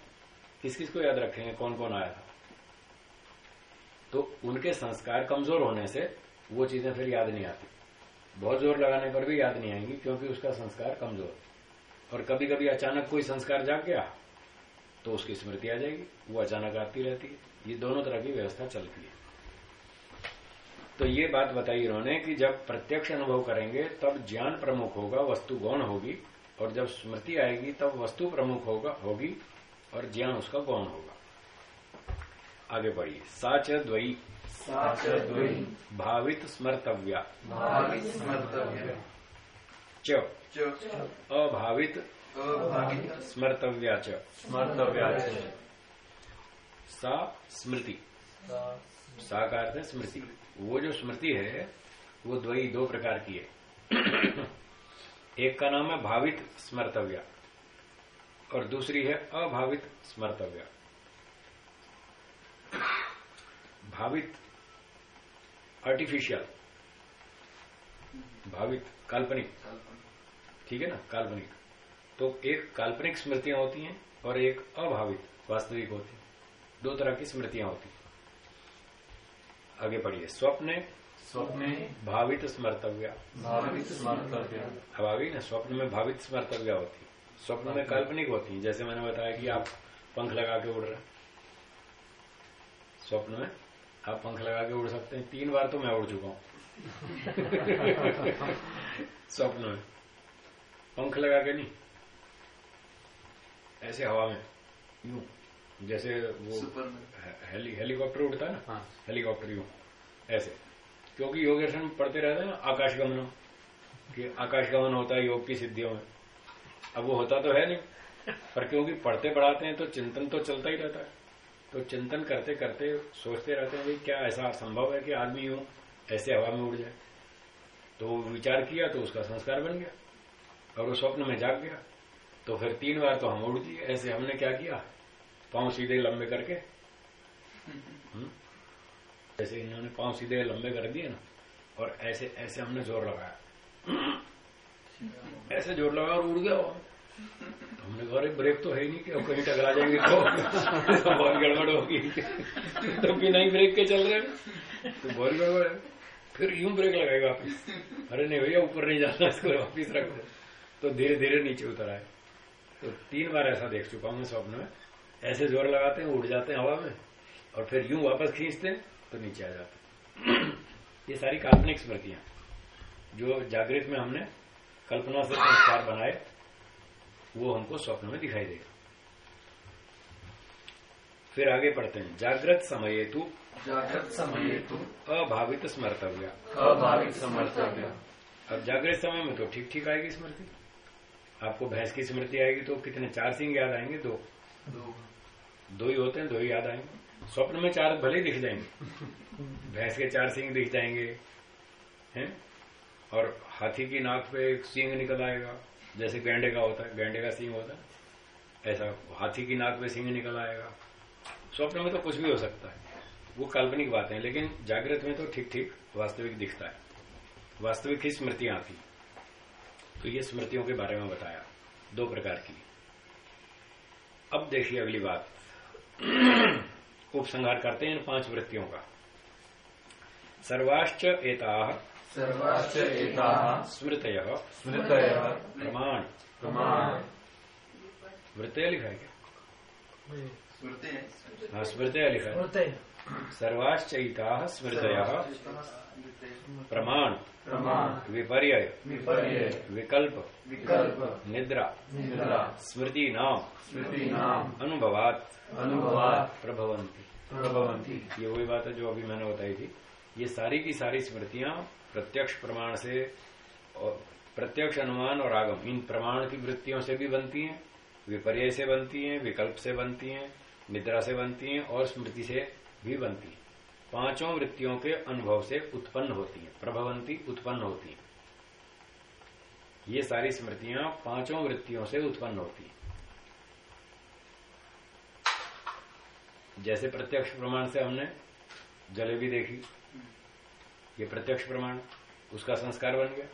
किस किस को याद रखेंगे? कौन कौन आया था? तो उनके संस्कार कमज़ोर होने से वो चीज़ें फिर याद नहीं आती। बहुत ज़ोर लगाने पर भी याद नहीं आएँगी, क्योंकि उसका संस्कार कमज़ोर। और कभी कभी अचानक कोई संस्कार जाग गया तो उसकी स्मृति आ जाएगी, वो अचानक आती रहती है। ये दोनों तरह की व्यवस्था चलती है। तो ये बात बताई इन्होंने कि जब प्रत्यक्ष अनुभव करेंगे, तब ज्ञान प्रमुख होगा, वस्तु गौण होगी, और जब स्मृति आएगी, तब वस्तु प्रमुख होगा, होगी, और ज्ञान उसका गौण होगा। आगे बढ़िए। साच द्वई भावित स्मर्तव्या भावित स्मर्तव्य च। च। अभावित स्मर्तव्या च। स्मर्तव्याच सा स्मृति। सा का अर्थ है स्मृति। वो जो स्मृति है वो द्वई दो प्रकार की है। एक का नाम है भावित स्मर्तव्या और दूसरी है अभावित स्मर्तव्या। भावित आर्टिफिशियल भावित काल्पनिक। ठीक है ना? काल्पनिक। तो एक काल्पनिक स्मृतियाँ होती हैं और एक अभावित वास्तविक होती है। दो तरह की स्मृतियाँ होती हैं। आगे पढ़िए। स्वप्न स्वप्न भावित स्मर्तव्य। भावित स्मर्तव्य। अभावी ना स्वप्न में भावित स्मर्तव्या होती है। स्वप्न में काल्पनिक होती है। जैसे मैंने बताया कि आप पंख लगा के उड़ रहे स्वप्न में आप पंख लगा के उड़ सकते हैं। तीन बार तो मैं उड़ चुका हूँ। स्वप्न में पंख लगा के नहीं। ऐसे हवा में। यूँ। जैसे वो सुपर में। हे- हेली हेलीकॉप्टर उड़ता है ना? हाँ। हेलीकॉप्टर यूँ। ऐसे। क्योंकि योग दर्शन पढ़ते रहते हैं ना आकाश गमनम कि आकाश गमन होता है योग की सिद्धियों में। अब वो होता तो है नहीं। पर क्योंकि पढ़ते पढ़ाते हैं तो चिंतन तो चलता ही रहता है। तो चिंतन करते करते सोचते रहते हैं क्या ऐसा संभव है कि आदमी यूँ ऐसे हवा में उड़ जाए? तो विचार किया तो उसका संस्कार बन गया और वो स्वप्न में जाग गया। तो फिर तीन बार तो हम उड़ दिए ऐसे हमने क्या किया? पाँव सीधे लंबे करके। हम्म? जैसे इन्होंने पाँव सीधे लंबे कर दिए ना, और ऐसे ऐसे हमने ज़ोर लगाया। ऐसे ज़ोर लगाया और उड़ गया वो। हमने कहा ब्रेक तो है ही नहीं कि अब कहीं टकरा जाएँगे तो, बहुत गड़बड़ होगी। तो बिना ही ब्रेक के चल रहे तो बहुत गड़बड़ है। फिर यूँ ब्रेक लगाएगा वापिस। अरे नहीं भैया ऊपर नहीं जाना इसको वापिस रखो तो धीरे धीरे नीचे उतर आए। तो तीन बार ऐसा देख चुका हूँ मैं स्वप्न में। ऐसे ज़ोर लगाते हैं उड़ जाते हैं हवा में। और फिर यूँ वापस खींचते हैं तो नीचे आ जाते ये सारी काल्पनिक स्मृतियाँ जो जागृत में हमने कल्पना से संस्कार बनाए। वो हमको स्वप्न में दिखाई देगा। फिर आगे पढ़ते हैं। जागृत समय तु जागृत समय तो अभावित स्मर्तव्य। अभावित समर्थव्य अब जागृत समय में तो ठीक ठीक आएगी स्मृति। आपको भैंस की स्मृति आएगी तो कितने चार सिंह याद आएँगे? दो। दो ही होते हैं दो ही याद आएँगे। स्वप्न में चार भले दिख जाएँगे। भैंस के चार सिंह दिख जाएँगे। हैं? और हाथी की नाक पे एक सिंह निकल आएगा। जैसे गैंडे का होता है, गैंडे का सिंह होता है, ऐसा हाथी की नाक पे सिंह निकल आएगा। स्वप्न में तो कुछ भी हो सकता है। वो काल्पनिक बात है, लेकिन जागृत में तो ठीक ठीक वास्तविक दिखता है। वास्तविक ही स्मृतियाँ आती तो ये स्मृतियों के बारे में बताया, दो प्रकार की। अब देखिए अगली बात। उपसंहार करते हैं इन पाँच वृत्तियों का। सर्वाश्च एता सर्वाश्च एताः स्मृतय। स्मृतयः। प्रमाण। प्रमाण। लिखा है क्या? है हाँ स्मृतय लिखा है। हैं स्मृतय। प्रमाण। प्रमाण। विपर्य विपर्य विकल्प। विकल्प। निद्रा। निद्रा। स्मृति नाम स्मृति नाम अनुभवात। अनुभवात। प्रभवंती प्रभवन्ति। ये वही बात है जो अभी मैंने बताई थी। ये सारी की सारी स्मृतियाँ प्रत्यक्ष प्रमाण से और प्रत्यक्ष अनुमान और आगम, इन प्रमाण की वृत्तियों से भी बनती हैं, विपर्य से बनती हैं, विकल्प से बनती हैं, निद्रा से बनती हैं और स्मृति से भी बनती हैं। पाँचों वृत्तियों के अनुभव से उत्पन्न होती हैं, प्रभवंती उत्पन्न होती हैं। ये सारी स्मृतियाँ पाँचों वृत्तियों से उत्पन्न होती हैं। जैसे प्रत्यक्ष प्रमाण से हमने जलेबी देखी ये प्रत्यक्ष प्रमाण, उसका संस्कार बन गया।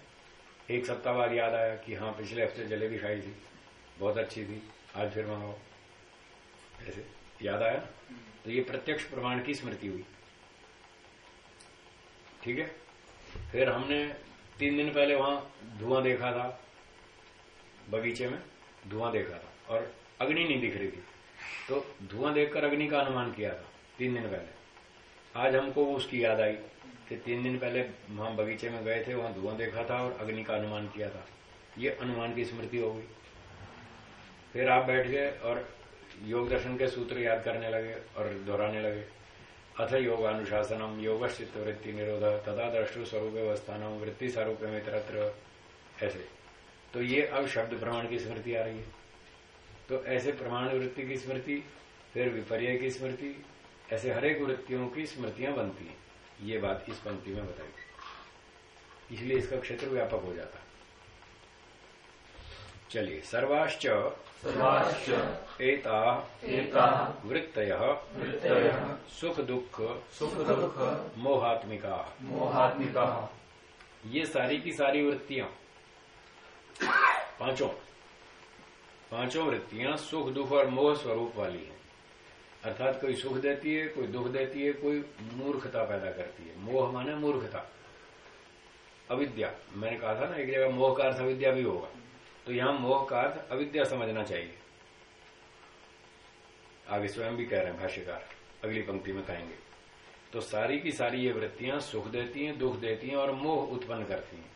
एक सप्ताह बाद याद आया कि हाँ पिछले हफ़्ते जलेबी खाई थी, बहुत अच्छी थी, आज फिर मंगाओ ऐसे, याद आया? तो ये प्रत्यक्ष प्रमाण की स्मृति हुई। ठीक है? फिर हमने तीन दिन पहले वहाँ धुआँ देखा था, बगीचे में धुआँ देखा था, और अग्नि नहीं दिख रही थी। तो धुआँ देखकर अग्नि का अनुमान किया था, तीन दिन पहले। आज हमको उसकी याद आई। कि तीन दिन पहले हम बगीचे में गए थे, वहाँ धुआँ देखा था और अग्नि का अनुमान किया था। ये अनुमान की स्मृति हो गई। फिर आप बैठ गए और योग दर्शन के सूत्र याद करने लगे और दोहराने लगे। अथ योग चित्त वृत्ति निरोध तथा द्रष्टु स्वरूप अवस्थानम वृत्ति स्वरूप मित्रत्र ऐसे। तो ये अब शब्द प्रमाण की स्मृति आ रही है। तो ऐसे प्रमाण वृत्ति की स्मृति, फिर विपर्य की स्मृति, ऐसे हरेक वृत्तियों की स्मृतियाँ बनती हैं। ये बात इस पंक्ति में बताई इसलिए इसका क्षेत्र व्यापक हो जाता। चलिए सर्वाश्च सर्वाश्च एता एताः वृत्तय वृत्तयः सुख दुख सुख दुख मोहात्मिका। मोहात्मिका। ये सारी की सारी वृत्तियाँ पाँचों पाँचों वृत्तियाँ सुख दुख और मोह स्वरूप वाली हैं। अर्थात कोई सुख देती है, कोई दुख देती है, कोई मूर्खता पैदा करती है। मोह माने मूर्खता। अविद्या। मैंने कहा था ना, एक जगह मोह का अर्थ अविद्या भी होगा। तो यहाँ मोह का अर्थ अविद्या समझना चाहिए। आगे स्वयं भी कह रहे हैं भाष्यकार। अगली पंक्ति में कहेंगे। तो सारी की सारी ये वृत्तियाँ सुख देती हैं, दुख देती हैं और मोह उत्पन्न करती हैं।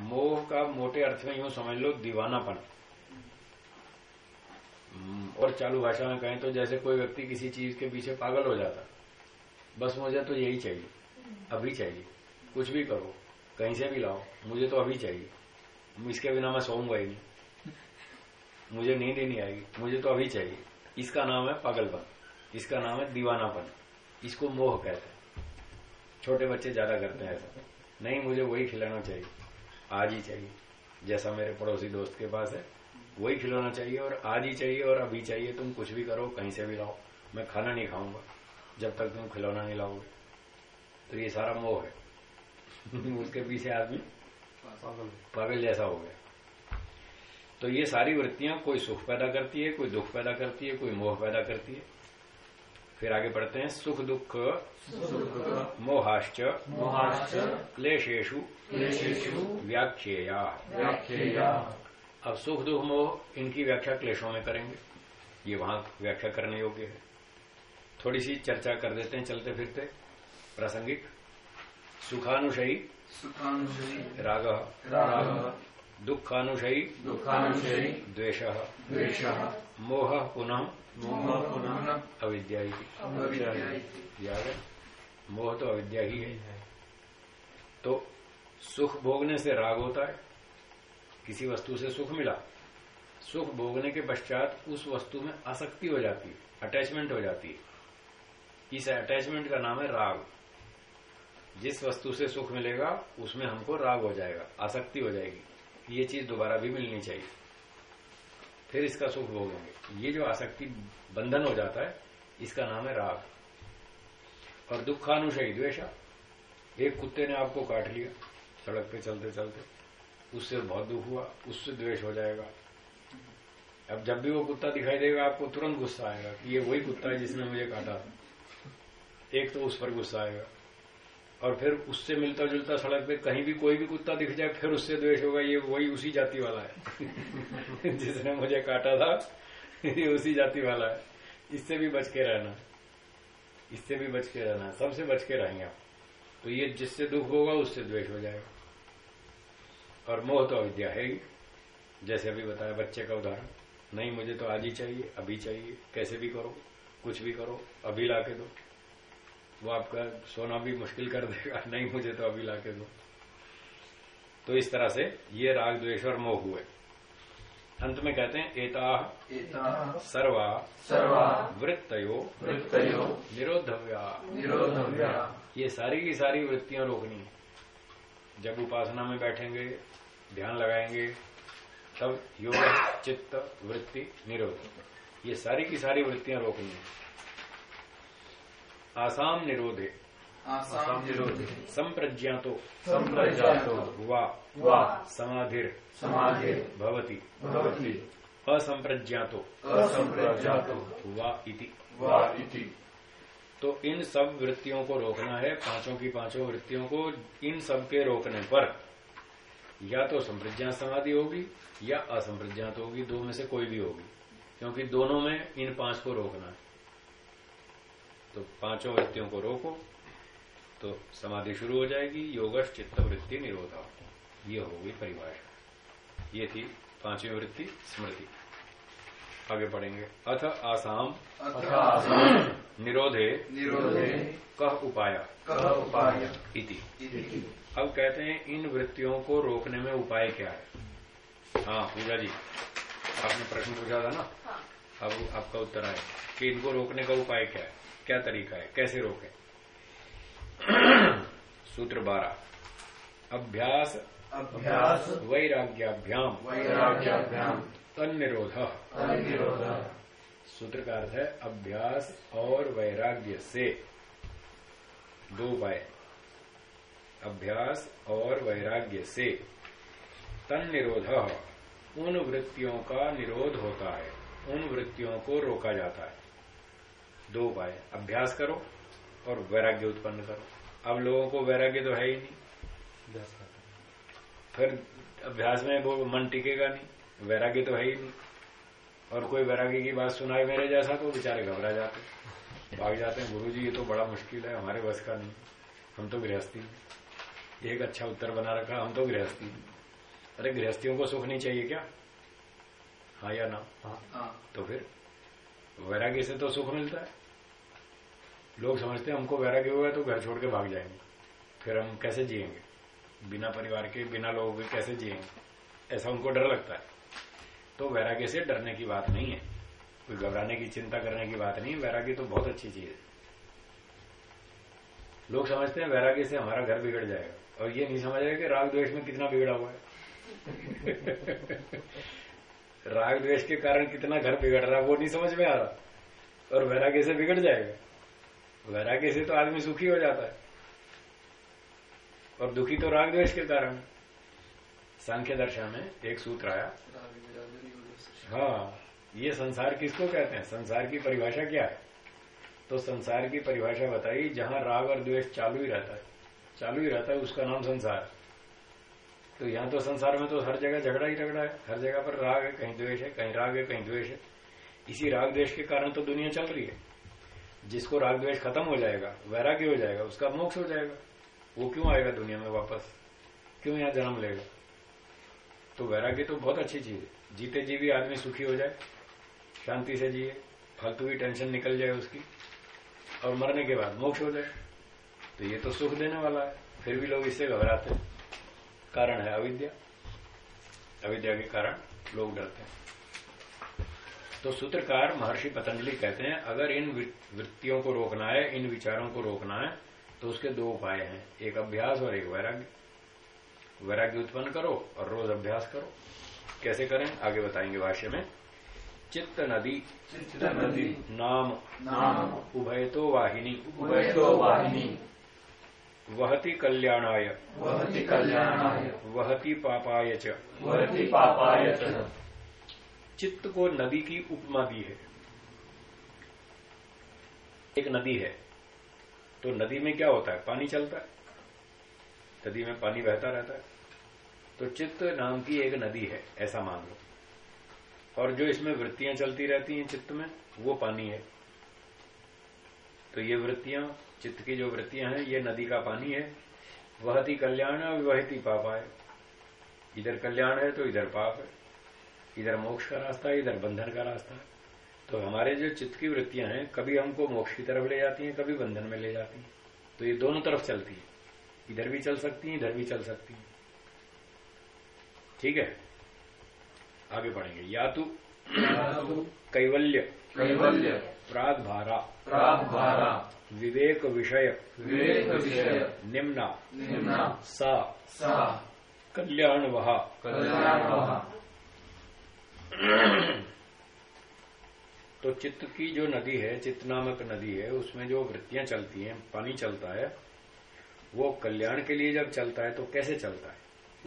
मोह का मोटे अर्थ में यूँ समझ लो, दीवानापन। और चालू भाषा में कहें तो जैसे कोई व्यक्ति किसी चीज़ के पीछे पागल हो जाता, बस मुझे तो यही चाहिए, अभी चाहिए, कुछ भी करो, कहीं से भी लाओ, मुझे तो अभी चाहिए इसके बिना मैं सोऊँगा ही नहीं, मुझे नींद ही नहीं आएगी, मुझे तो अभी चाहिए, इसका नाम है पागलपन, इसका नाम है दीवानापन, इसको मोह कहते हैं, छोटे बच्चे ज़्यादा करते हैं ऐसा, नहीं मुझे वही खिलाना चाहिए, आज ही चाहिए, जैसा मेरे पड़ोसी दोस्त के पास है वही खिलौना चाहिए और आज ही चाहिए और अभी चाहिए तुम कुछ भी करो कहीं से भी लाओ। मैं खाना नहीं खाऊँगा जब तक तुम खिलौना नहीं लाओगे। तो ये सारा मोह है। उसके पीछे आदमी पागल जैसा हो गया। तो ये सारी वृत्तियाँ कोई सुख पैदा करती है कोई दुख पैदा करती है कोई मोह पैदा करती है। फिर आगे बढ़ते हैं। सुख दुख सुख मोहाश्च मोहाश्च क्लेशेशु क्लेशेषु व्याख्येया। व्याख्येया। अब सुख दुख मोह इनकी व्याख्या क्लेशों में करेंगे। ये वहाँ व्याख्या करने योग्य है। थोड़ी सी चर्चा कर देते हैं चलते फिरते। प्रासंगिक। सुखानुशयी सुखानुशयी राग। राग। दुखानुशयी दुःखानुशयी द्वेष। द्वेषः। मोह पुनः। मोह पुनः। अविद्या अविद्या याद है? मोह तो अविद्या ही है। तो सुख भोगने से राग होता है। किसी वस्तु से सुख मिला, सुख भोगने के पश्चात उस वस्तु में आसक्ति हो जाती है अटैचमेंट हो जाती। है इस अटैचमेंट का नाम है राग। जिस वस्तु से सुख मिलेगा, उसमें हमको राग हो जाएगा, आसक्ति हो जाएगी। ये चीज़ दोबारा भी मिलनी चाहिए। फिर इसका सुख भोगेंगे ये जो आसक्ति बंधन हो जाता है, इसका नाम है राग। और दुखानुशयी द्वेषा। एक कुत्ते ने आपको काट लिया, सड़क पे चलते चलते उससे बहुत दुख हुआ, उससे द्वेष हो जाएगा। अब जब भी वो कुत्ता दिखाई देगा, आपको तुरंत गुस्सा आएगा कि ये वही कुत्ता है जिसने मुझे काटा था। एक तो उस पर गुस्सा आएगा। और फिर उससे मिलता जुलता सड़क पे कहीं भी कोई भी कुत्ता दिख जाए, फिर उससे द्वेष होगा, ये वही उसी जाति वाला है। जिसने मुझे काटा था, ये उसी जाति वाला है। इससे भी बच के रहना। इससे भी बच के रहना। सबसे बच के रहेंगे आप। तो ये जिससे दुख होगा, उससे द्वेष हो जाएगा। और मोह तो अविद्या है? ही जैसे अभी बताया बच्चे का उदाहरण। नहीं मुझे तो आज ही चाहिए अभी चाहिए। कैसे भी करो कुछ भी करो अभी ला के दो। वो आपका सोना भी मुश्किल कर देगा। नहीं मुझे तो अभी ला के दो। तो इस तरह से ये राग द्वेष और मोह हुए। अंत में कहते हैं एता एता सर्वा सर्वा वृत्तयो वृत्तयो निरोधव्या। निरोधव्या। ये सारी की सारी वृत्तियाँ रोकनी है। जब उपासना में बैठेंगे ध्यान लगाएँगे तब योग चित्त वृत्ति निरोध ये सारी की सारी वृत्तियाँ रोकनी है। आसाम निरोधे। आसाम निरोधे। संप्रज्ञातो। सम्प्रजातो वा वा समाधिर। समाधिर। भवति। भवति। असंप्रज्ञातो। असम्प्रजातो वा इति। वा इति। तो इन सब वृत्तियों को रोकना है, पाँचों की पाँचों वृत्तियों को इन सब के रोकने पर। या तो संप्रज्ञात समाधि होगी, या असंप्रज्ञात होगी, दो में से कोई भी होगी, क्योंकि दोनों में इन पाँच को रोकना है। तो पाँचों वृत्तियों को रोको तो समाधि शुरू हो जाएगी योगश चित्त वृत्ति निरोधा ये होगी परिभाषा। ये थी पांचवी वृत्ति, स्मृति। आगे पढ़ेंगे अथ आसाम। अथा आसाम। निरोधे। निरोधे। कह उपाय। कह उपाय। इति। अब कहते हैं इन वृत्तियों को रोकने में उपाय क्या है? हाँ पूजा जी आपने प्रश्न पूछा था ना? हाँ। अब आपका उत्तर आए कि इनको रोकने का उपाय क्या है? क्या तरीका है? कैसे रोके? सूत्र बारह। अभ्यास। अभ्यास। वैराग्याभ्याम। वैराग्याभ्याम। तन्निरोध। तन्निरोधः सूत्र का अर्थ है अभ्यास और वैराग्य से। दो उपाय। अभ्यास और वैराग्य से। तन निरोध उन वृत्तियों का निरोध होता है। उन वृत्तियों को रोका जाता है। दो उपाय। अभ्यास करो और वैराग्य उत्पन्न करो। अब लोगों को वैराग्य तो है ही नहीं। फिर अभ्यास में वो मन टिकेगा नहीं। वैराग्य तो है ही नहीं। और कोई वैराग्य की बात सुनाए मेरे जैसा तो बेचारे घबरा जाते भाग जाते हैं। गुरु जी ये तो बड़ा मुश्किल है हमारे बस का नहीं। हम तो गृहस्थी हैं। एक अच्छा उत्तर बना रखा हम तो गृहस्थी अरे गृहस्थियों को सुख नहीं चाहिए क्या? हाँ या ना? हाँ। तो फिर? वैराग्य से तो सुख मिलता है। लोग समझते हैं हमको वैराग्य हुआ है तो घर छोड़ के भाग जाएँगे। फिर हम कैसे जिएँगे? बिना परिवार के बिना लोगों के कैसे जिएँगे? ऐसा उनको डर लगता है। तो वैराग्य से डरने की बात नहीं है। कोई घबराने की, चिंता करने की बात नहीं है। वैराग्य तो बहुत अच्छी चीज़ है। लोग समझते हैं वैराग्य से हमारा घर बिगड़ जाएगा। और ये नहीं समझ रहे कि राग द्वेष में कितना बिगड़ा हुआ है। राग द्वेष के कारण कितना घर बिगड़ रहा है, वो नहीं समझ में आ रहा। और वैराग्य से बिगड़ जाएगा। वैराग्य से तो आदमी सुखी हो जाता है। और दुखी तो राग द्वेष के कारण सांख्य दर्शन में एक सूत्र आया। हाँ ये संसार किसको कहते हैं? संसार की परिभाषा क्या है? तो संसार की परिभाषा बताई, जहाँ राग और द्वेष चालू ही रहता है। चालू ही रहता है, उसका नाम संसार। तो यहाँ तो संसार में तो हर जगह झगड़ा ही झगड़ा है। हर जगह पर राग है, कहीं द्वेष है, कहीं राग है, कहीं द्वेष है। इसी राग द्वेष के कारण तो दुनिया चल रही है। जिसको राग द्वेष खत्म हो जाएगा, वैराग्य हो जाएगा, उसका मोक्ष हो जाएगा। वो क्यों आएगा दुनिया में वापस? क्यों यहाँ जन्म लेगा? तो वैराग्य तो बहुत अच्छी चीज़ है। जीते जी भी आदमी सुखी हो जाए, शांति से जिए, फालतू की टेंशन निकल जाए उसकी, और मरने के बाद मोक्ष हो जाए। तो ये तो सुख देने वाला है। फिर भी लोग इससे घबराते हैं। कारण है अविद्या। अविद्या के कारण लोग डरते हैं। तो सूत्रकार महर्षि पतंजलि कहते हैं, अगर इन वृत्तियों को रोकना है, इन विचारों को रोकना है तो उसके दो उपाय हैं। एक अभ्यास और एक वैराग्य। वैराग्य उत्पन्न करो और रोज अभ्यास करो। कैसे करें? आगे बताएँगे भाष्य में। चित्त नदी। चित्त नदी। नाम। नाम। उभयतो वाहिनी। उभयतो वाहिनी। वहति कल्याणाय। वहति कल्याणाय। वहति पापाय च। वहति पापाय च। चित्त को नदी की उपमा दी है। एक नदी है। तो नदी में क्या होता है? पानी चलता है। नदी में पानी बहता रहता है। तो चित्त नाम की एक नदी है, ऐसा मान लो। और जो इसमें वृत्तियाँ चलती रहती हैं चित्त में, वो पानी है। तो ये वृत्तियाँ, चित्त की जो वृत्तियाँ हैं, ये नदी का पानी है। वहती कल्याण और वहती पाप है इधर कल्याण है तो इधर पाप है। इधर मोक्ष का रास्ता है, इधर बंधन का रास्ता है। तो हमारे जो चित्त की वृत्तियाँ हैं, कभी हमको मोक्ष की तरफ़ ले जाती हैं, कभी बंधन में ले जाती हैं। तो ये दोनों तरफ़ चलती है। इधर भी चल सकती हैं इधर भी चल सकती हैं। ठीक है? आगे बढ़ेंगे। या तो कैवल्य। कैवल्य। प्राग भारा प्राग भारा विवेक विषय विवेक विषय निम्ना। निम्ना। सा। सा। कल्याण वहा कल्याण वहा तो चित्त की जो नदी है चित्त नामक नदी है उसमें जो वृत्तियाँ चलती हैं पानी चलता है वो कल्याण के लिए जब चलता है तो कैसे चलता है?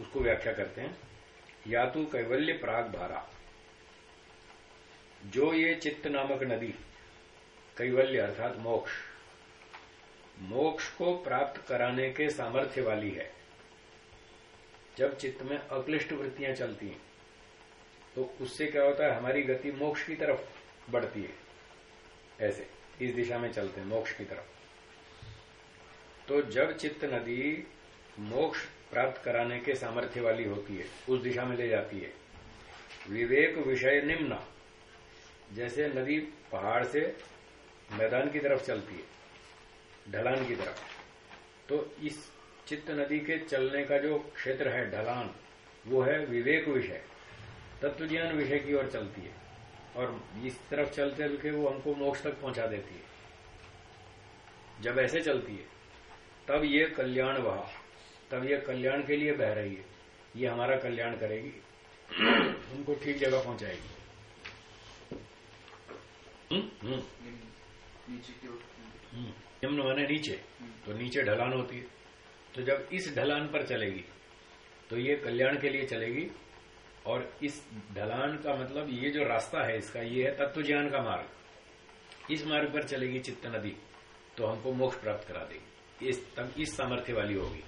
उसको व्याख्या करते हैं। या तो कैवल्य प्राग भारा। जो ये चित्त नामक नदी, कैवल्य अर्थात मोक्ष मोक्ष को प्राप्त कराने के सामर्थ्य वाली है। जब चित्त में अक्लिष्ट वृत्तियाँ चलती हैं तो उससे क्या होता है? हमारी गति मोक्ष की तरफ़ बढ़ती है। ऐसे, इस दिशा में चलते हैं, मोक्ष की तरफ़। तो जब चित्त नदी मोक्ष प्राप्त कराने के सामर्थ्य वाली होती है, उस दिशा में ले जाती है। विवेक विषय निम्न। जैसे नदी पहाड़ से मैदान की तरफ़ चलती है, ढलान की तरफ़। तो इस चित्त नदी के चलने का जो क्षेत्र है, ढलान, वो है विवेक विषय। तत्व ज्ञान विषय की ओर चलती है। और इस तरफ़ चल चल के वो हमको मोक्ष तक पहुँचा देती है। जब ऐसे चलती है तब ये कल्याण वहा। तब ये कल्याण के लिए बह रही है। ये हमारा कल्याण करेगी। उनको ठीक जगह पहुंचाएगी। हम्म, हम्म, हम्म। निम्न माने नीचे। तो नीचे ढलान होती है। तो जब इस ढलान पर चलेगी तो ये कल्याण के लिए चलेगी। और इस ढलान का मतलब ये जो रास्ता है इसका ये है तत्व ज्ञान का मार्ग। इस मार्ग पर चलेगी चित्त नदी। तो हमको मोक्ष प्राप्त करा देगी। इस तब इस सामर्थ्य वाली होगी।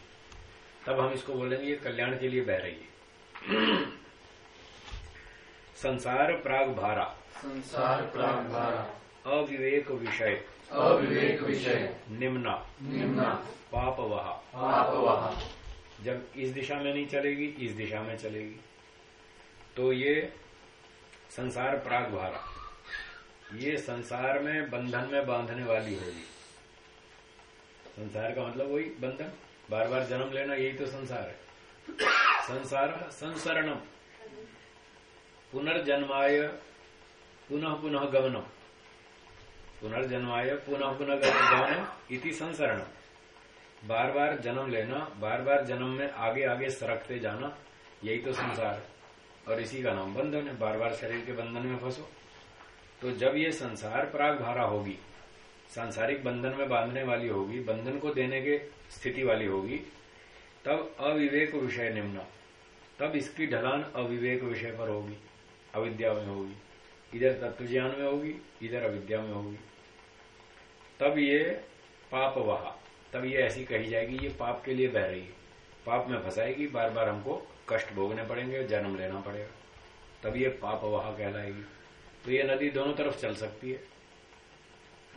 तब हम इसको बोलेंगे ये कल्याण के लिए बह रही है। संसार प्राग भारा। संसार प्राग भारा। अविवेक विषय। अविवेक विषय। निम्ना। निम्ना। पाप वहा पाप वहा जब इस दिशा में नहीं चलेगी इस दिशा में चलेगी। तो ये संसार प्राग भारा। ये संसार में बंधन में बांधने वाली होगी। संसार का मतलब वही बंधन। बार बार जन्म लेना, यही तो संसार है। संसार, संसरणम। पुनर्जन्माय, पुनः पुनः गमनम। पुनर्जन्माय, पुनः पुनः गमनम इति संसरणम। बार बार जन्म लेना बार बार जन्म में आगे आगे सरकते जाना, यही तो संसार है। और इसी का नाम बंधन है। बार बार शरीर के बंधन में फंसो। तो जब ये संसार प्राग भारा होगी सांसारिक बंधन में बांधने वाली होगी, बंधन को देने के स्थिति वाली होगी, तब अविवेक विषय निम्न। तब इसकी ढलान अविवेक विषय पर होगी, अविद्या में होगी। इधर तत्व ज्ञान में होगी, इधर अविद्या में होगी। तब ये पाप वहा, तब ये ऐसी कही जाएगी, ये पाप के लिए बह रही है। पाप में फंसाएगी बार बार हमको कष्ट भोगने पड़ेंगे जन्म लेना पड़ेगा। तब ये पाप वहा कहलाएगी। तो ये नदी दोनों तरफ़ चल सकती है।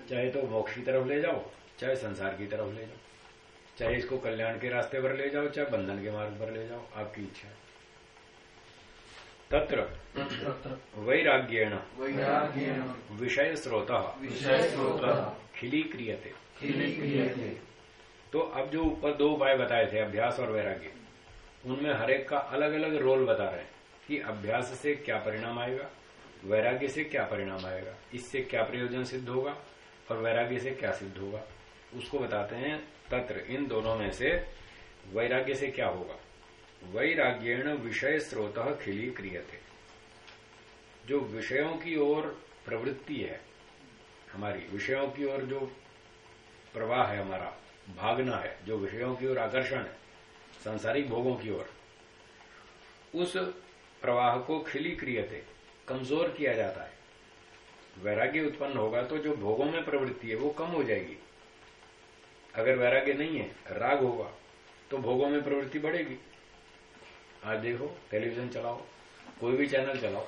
चाहे तो मोक्ष की तरफ़ ले जाओ, चाहे संसार की तरफ़ ले जाओ, चाहे इसको कल्याण के रास्ते पर ले जाओ, चाहे बंधन के मार्ग पर ले जाओ, आपकी इच्छा है। तत्र वैराग्येण, विषय स्रोत, खिली क्रियते। तो अब जो ऊपर दो उपाय बताए थे, अभ्यास और वैराग्य, उनमें हरेक का अलग अलग रोल बता रहे हैं कि अभ्यास से क्या परिणाम आएगा, वैराग्य से क्या परिणाम आएगा, इससे क्या प्रयोजन सिद्ध होगा और वैराग्य से क्या सिद्ध होगा? उसको बताते हैं तत्र, इन दोनों में से वैराग्य से क्या होगा? वैराग्यण विषय स्रोत खिली क्रियते। जो विषयों की ओर प्रवृत्ति है, हमारी विषयों की ओर जो प्रवाह है, हमारा भागना है, जो विषयों की ओर आकर्षण है, सांसारिक भोगों की ओर, उस प्रवाह को खिली क्रियते, कमज़ोर किया जाता है। वैराग्य उत्पन्न होगा तो जो भोगों में प्रवृत्ति है वो कम हो जाएगी। अगर वैराग्य नहीं है, राग होगा तो भोगों में प्रवृत्ति बढ़ेगी। आज देखो, टेलीविज़न चलाओ, कोई भी चैनल चलाओ,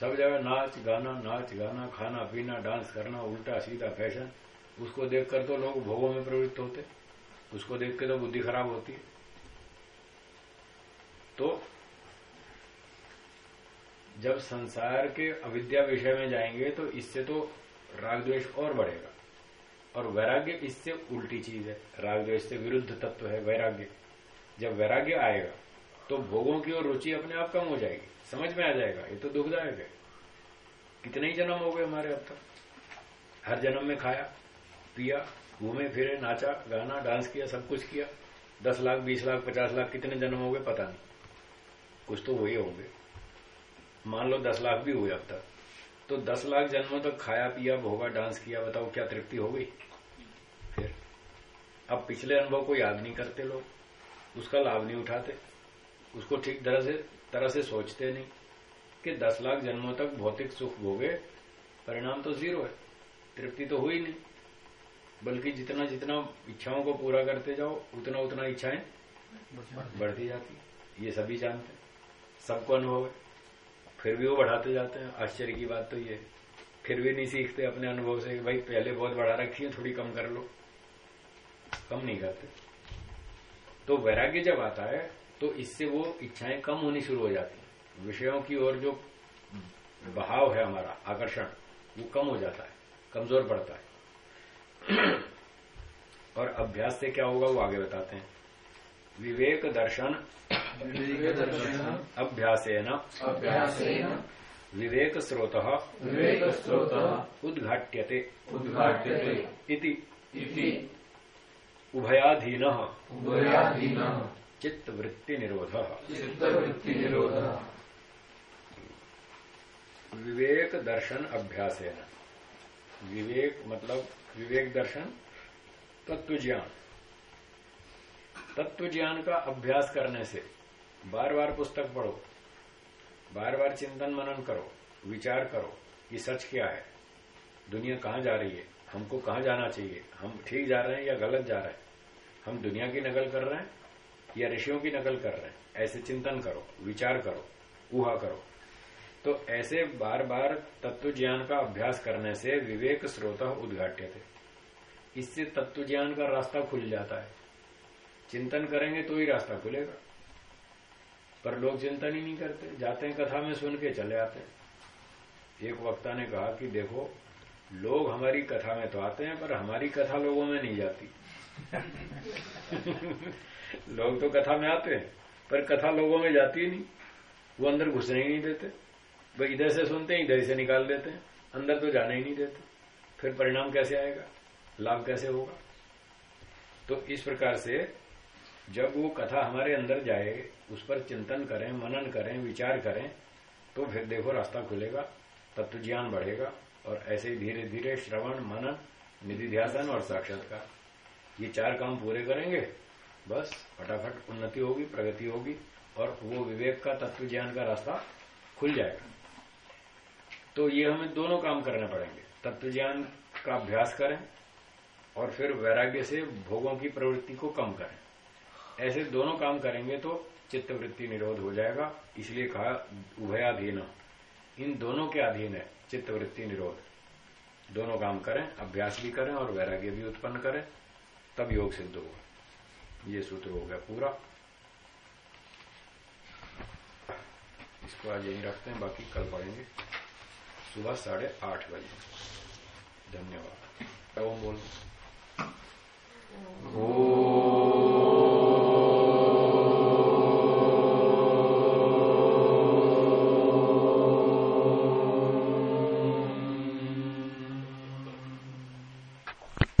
सब जगह नाच, गाना नाच, गाना, खाना, पीना, डांस करना, उल्टा, सीधा फ़ैशन, उसको देखकर तो लोग भोगों में प्रवृत्त होते, उसको देख के तो बुद्धि खराब होती है। तो जब संसार के अविद्या विषय में जाएँगे तो इससे तो राग द्वेष और बढ़ेगा। और वैराग्य इससे उल्टी चीज़ है। राग द्वेष से विरुद्ध तत्व है वैराग्य। जब वैराग्य आएगा तो भोगों की ओर रुचि अपने आप कम हो जाएगी। समझ में आ जाएगा। ये तो दुखदायक है। कितने ही जन्म हो गए हमारे अब तक। हर जन्म में खाया, पिया घूमे फिरे, नाचा, गाना, डांस किया, सब कुछ किया। दस लाख, बीस लाख, पचास लाख कितने जन्म हो गए, पता नहीं। कुछ तो हुए होंगे। मान लो दस लाख भी हुए अब तक। तो दस लाख जन्मों तक खाया पिया भोगा डांस किया बताओ क्या तृप्ति हो गई? फिर। अब पिछले अनुभव को याद नहीं करते लोग। उसका लाभ नहीं उठाते। उसको ठीक तरह से तरह से सोचते नहीं कि दस लाख जन्मों तक भौतिक सुख भोगे। परिणाम तो ज़ीरो है। तृप्ति तो हुई नहीं। बल्कि जितना जितना इच्छाओं को पूरा करते जाओ उतना उतना इच्छाएँ बढ़ती जाती ये सभी जानते सबको अनुभव है। फिर भी वो बढ़ाते जाते हैं। आश्चर्य की बात तो ये फिर भी नहीं सीखते अपने अनुभव से भाई, पहले बहुत बढ़ा रखी है, थोड़ी कम कर लो। कम नहीं करते। तो वैराग्य जब आता है तो इससे वो इच्छाएँ कम होनी शुरू हो जाती हैं। विषयों की ओर जो बहाव है हमारा, आकर्षण, वो कम हो जाता है, कमज़ोर पड़ता है। और अभ्यास से क्या होगा, वो आगे बताते हैं। विवेक दर्शन अभ्यासेन। अभ्यासेन। विवेक स्रोत विवेक स्रोतः उद्घाट्यते। उद्घाट्यते। इति। इति। उभयाधीन। उभयाधीनः। चित्त वृत्ति निरोध चित्तवृत्ति निरोधः विवेक दर्शन अभ्यासेन। विवेक मतलब विवेक दर्शन तत्व ज्ञान तत्व ज्ञान का अभ्यास करने से बार बार पुस्तक पढ़ो बार बार चिंतन मनन करो, विचार करो कि सच क्या है? दुनिया कहाँ जा रही है? हमको कहाँ जाना चाहिए? हम ठीक जा रहे हैं या गलत जा रहे हैं? हम दुनिया की नकल कर रहे हैं या ऋषियों की नकल कर रहे हैं? ऐसे चिंतन करो, विचार करो, ऊहा करो। तो ऐसे बार बार तत्व ज्ञान का अभ्यास करने से विवेक स्रोत उद्घाट्य थे। इससे तत्व ज्ञान का रास्ता खुल जाता है। चिंतन करेंगे तो ही रास्ता खुलेगा। पर लोग चिंतन ही नहीं करते। जाते हैं कथा में, सुन के चले आते हैं। एक वक्ता ने कहा कि देखो, लोग हमारी कथा में तो आते हैं, पर हमारी कथा लोगों में नहीं जाती। लोग तो कथा में आते हैं, पर कथा लोगों में जाती ही नहीं। वो अंदर घुसने ही नहीं देते। वो इधर से सुनते हैं, इधर से निकाल देते हैं। अंदर तो जाने ही नहीं देते। फिर परिणाम कैसे आएगा? लाभ कैसे होगा? तो इस प्रकार से जब वो कथा हमारे अंदर जाए उस पर चिंतन करें, मनन करें, विचार करें तो फिर देखो रास्ता खुलेगा तत्व ज्ञान बढ़ेगा। और ऐसे ही धीरे धीरे श्रवण, मनन निधि ध्यान और साक्षात्कार। ये चार काम पूरे करेंगे, बस फटाफट उन्नति होगी, प्रगति होगी, और वो विवेक का, तत्व ज्ञान का रास्ता खुल जाएगा। तो ये हमें दोनों काम करने पड़ेंगे। तत्व ज्ञान का अभ्यास करें, और फिर वैराग्य से भोगों की प्रवृत्ति को कम करें। ऐसे दोनों काम करेंगे तो चित्त वृत्ति निरोध हो जाएगा, इसलिए कहा, उभयाधीन। इन दोनों के अधीन है चित्त वृत्ति निरोध। दोनों काम करें, अभ्यास भी करें और वैराग्य भी उत्पन्न करें, तब योग सिद्ध होगा। ये सूत्र हो गया पूरा। इसको आज यही रखते हैं, बाकी कल पढ़ेंगे। सुबह साढ़े आठ बजे। धन्यवाद। ओम बोलो। ओम।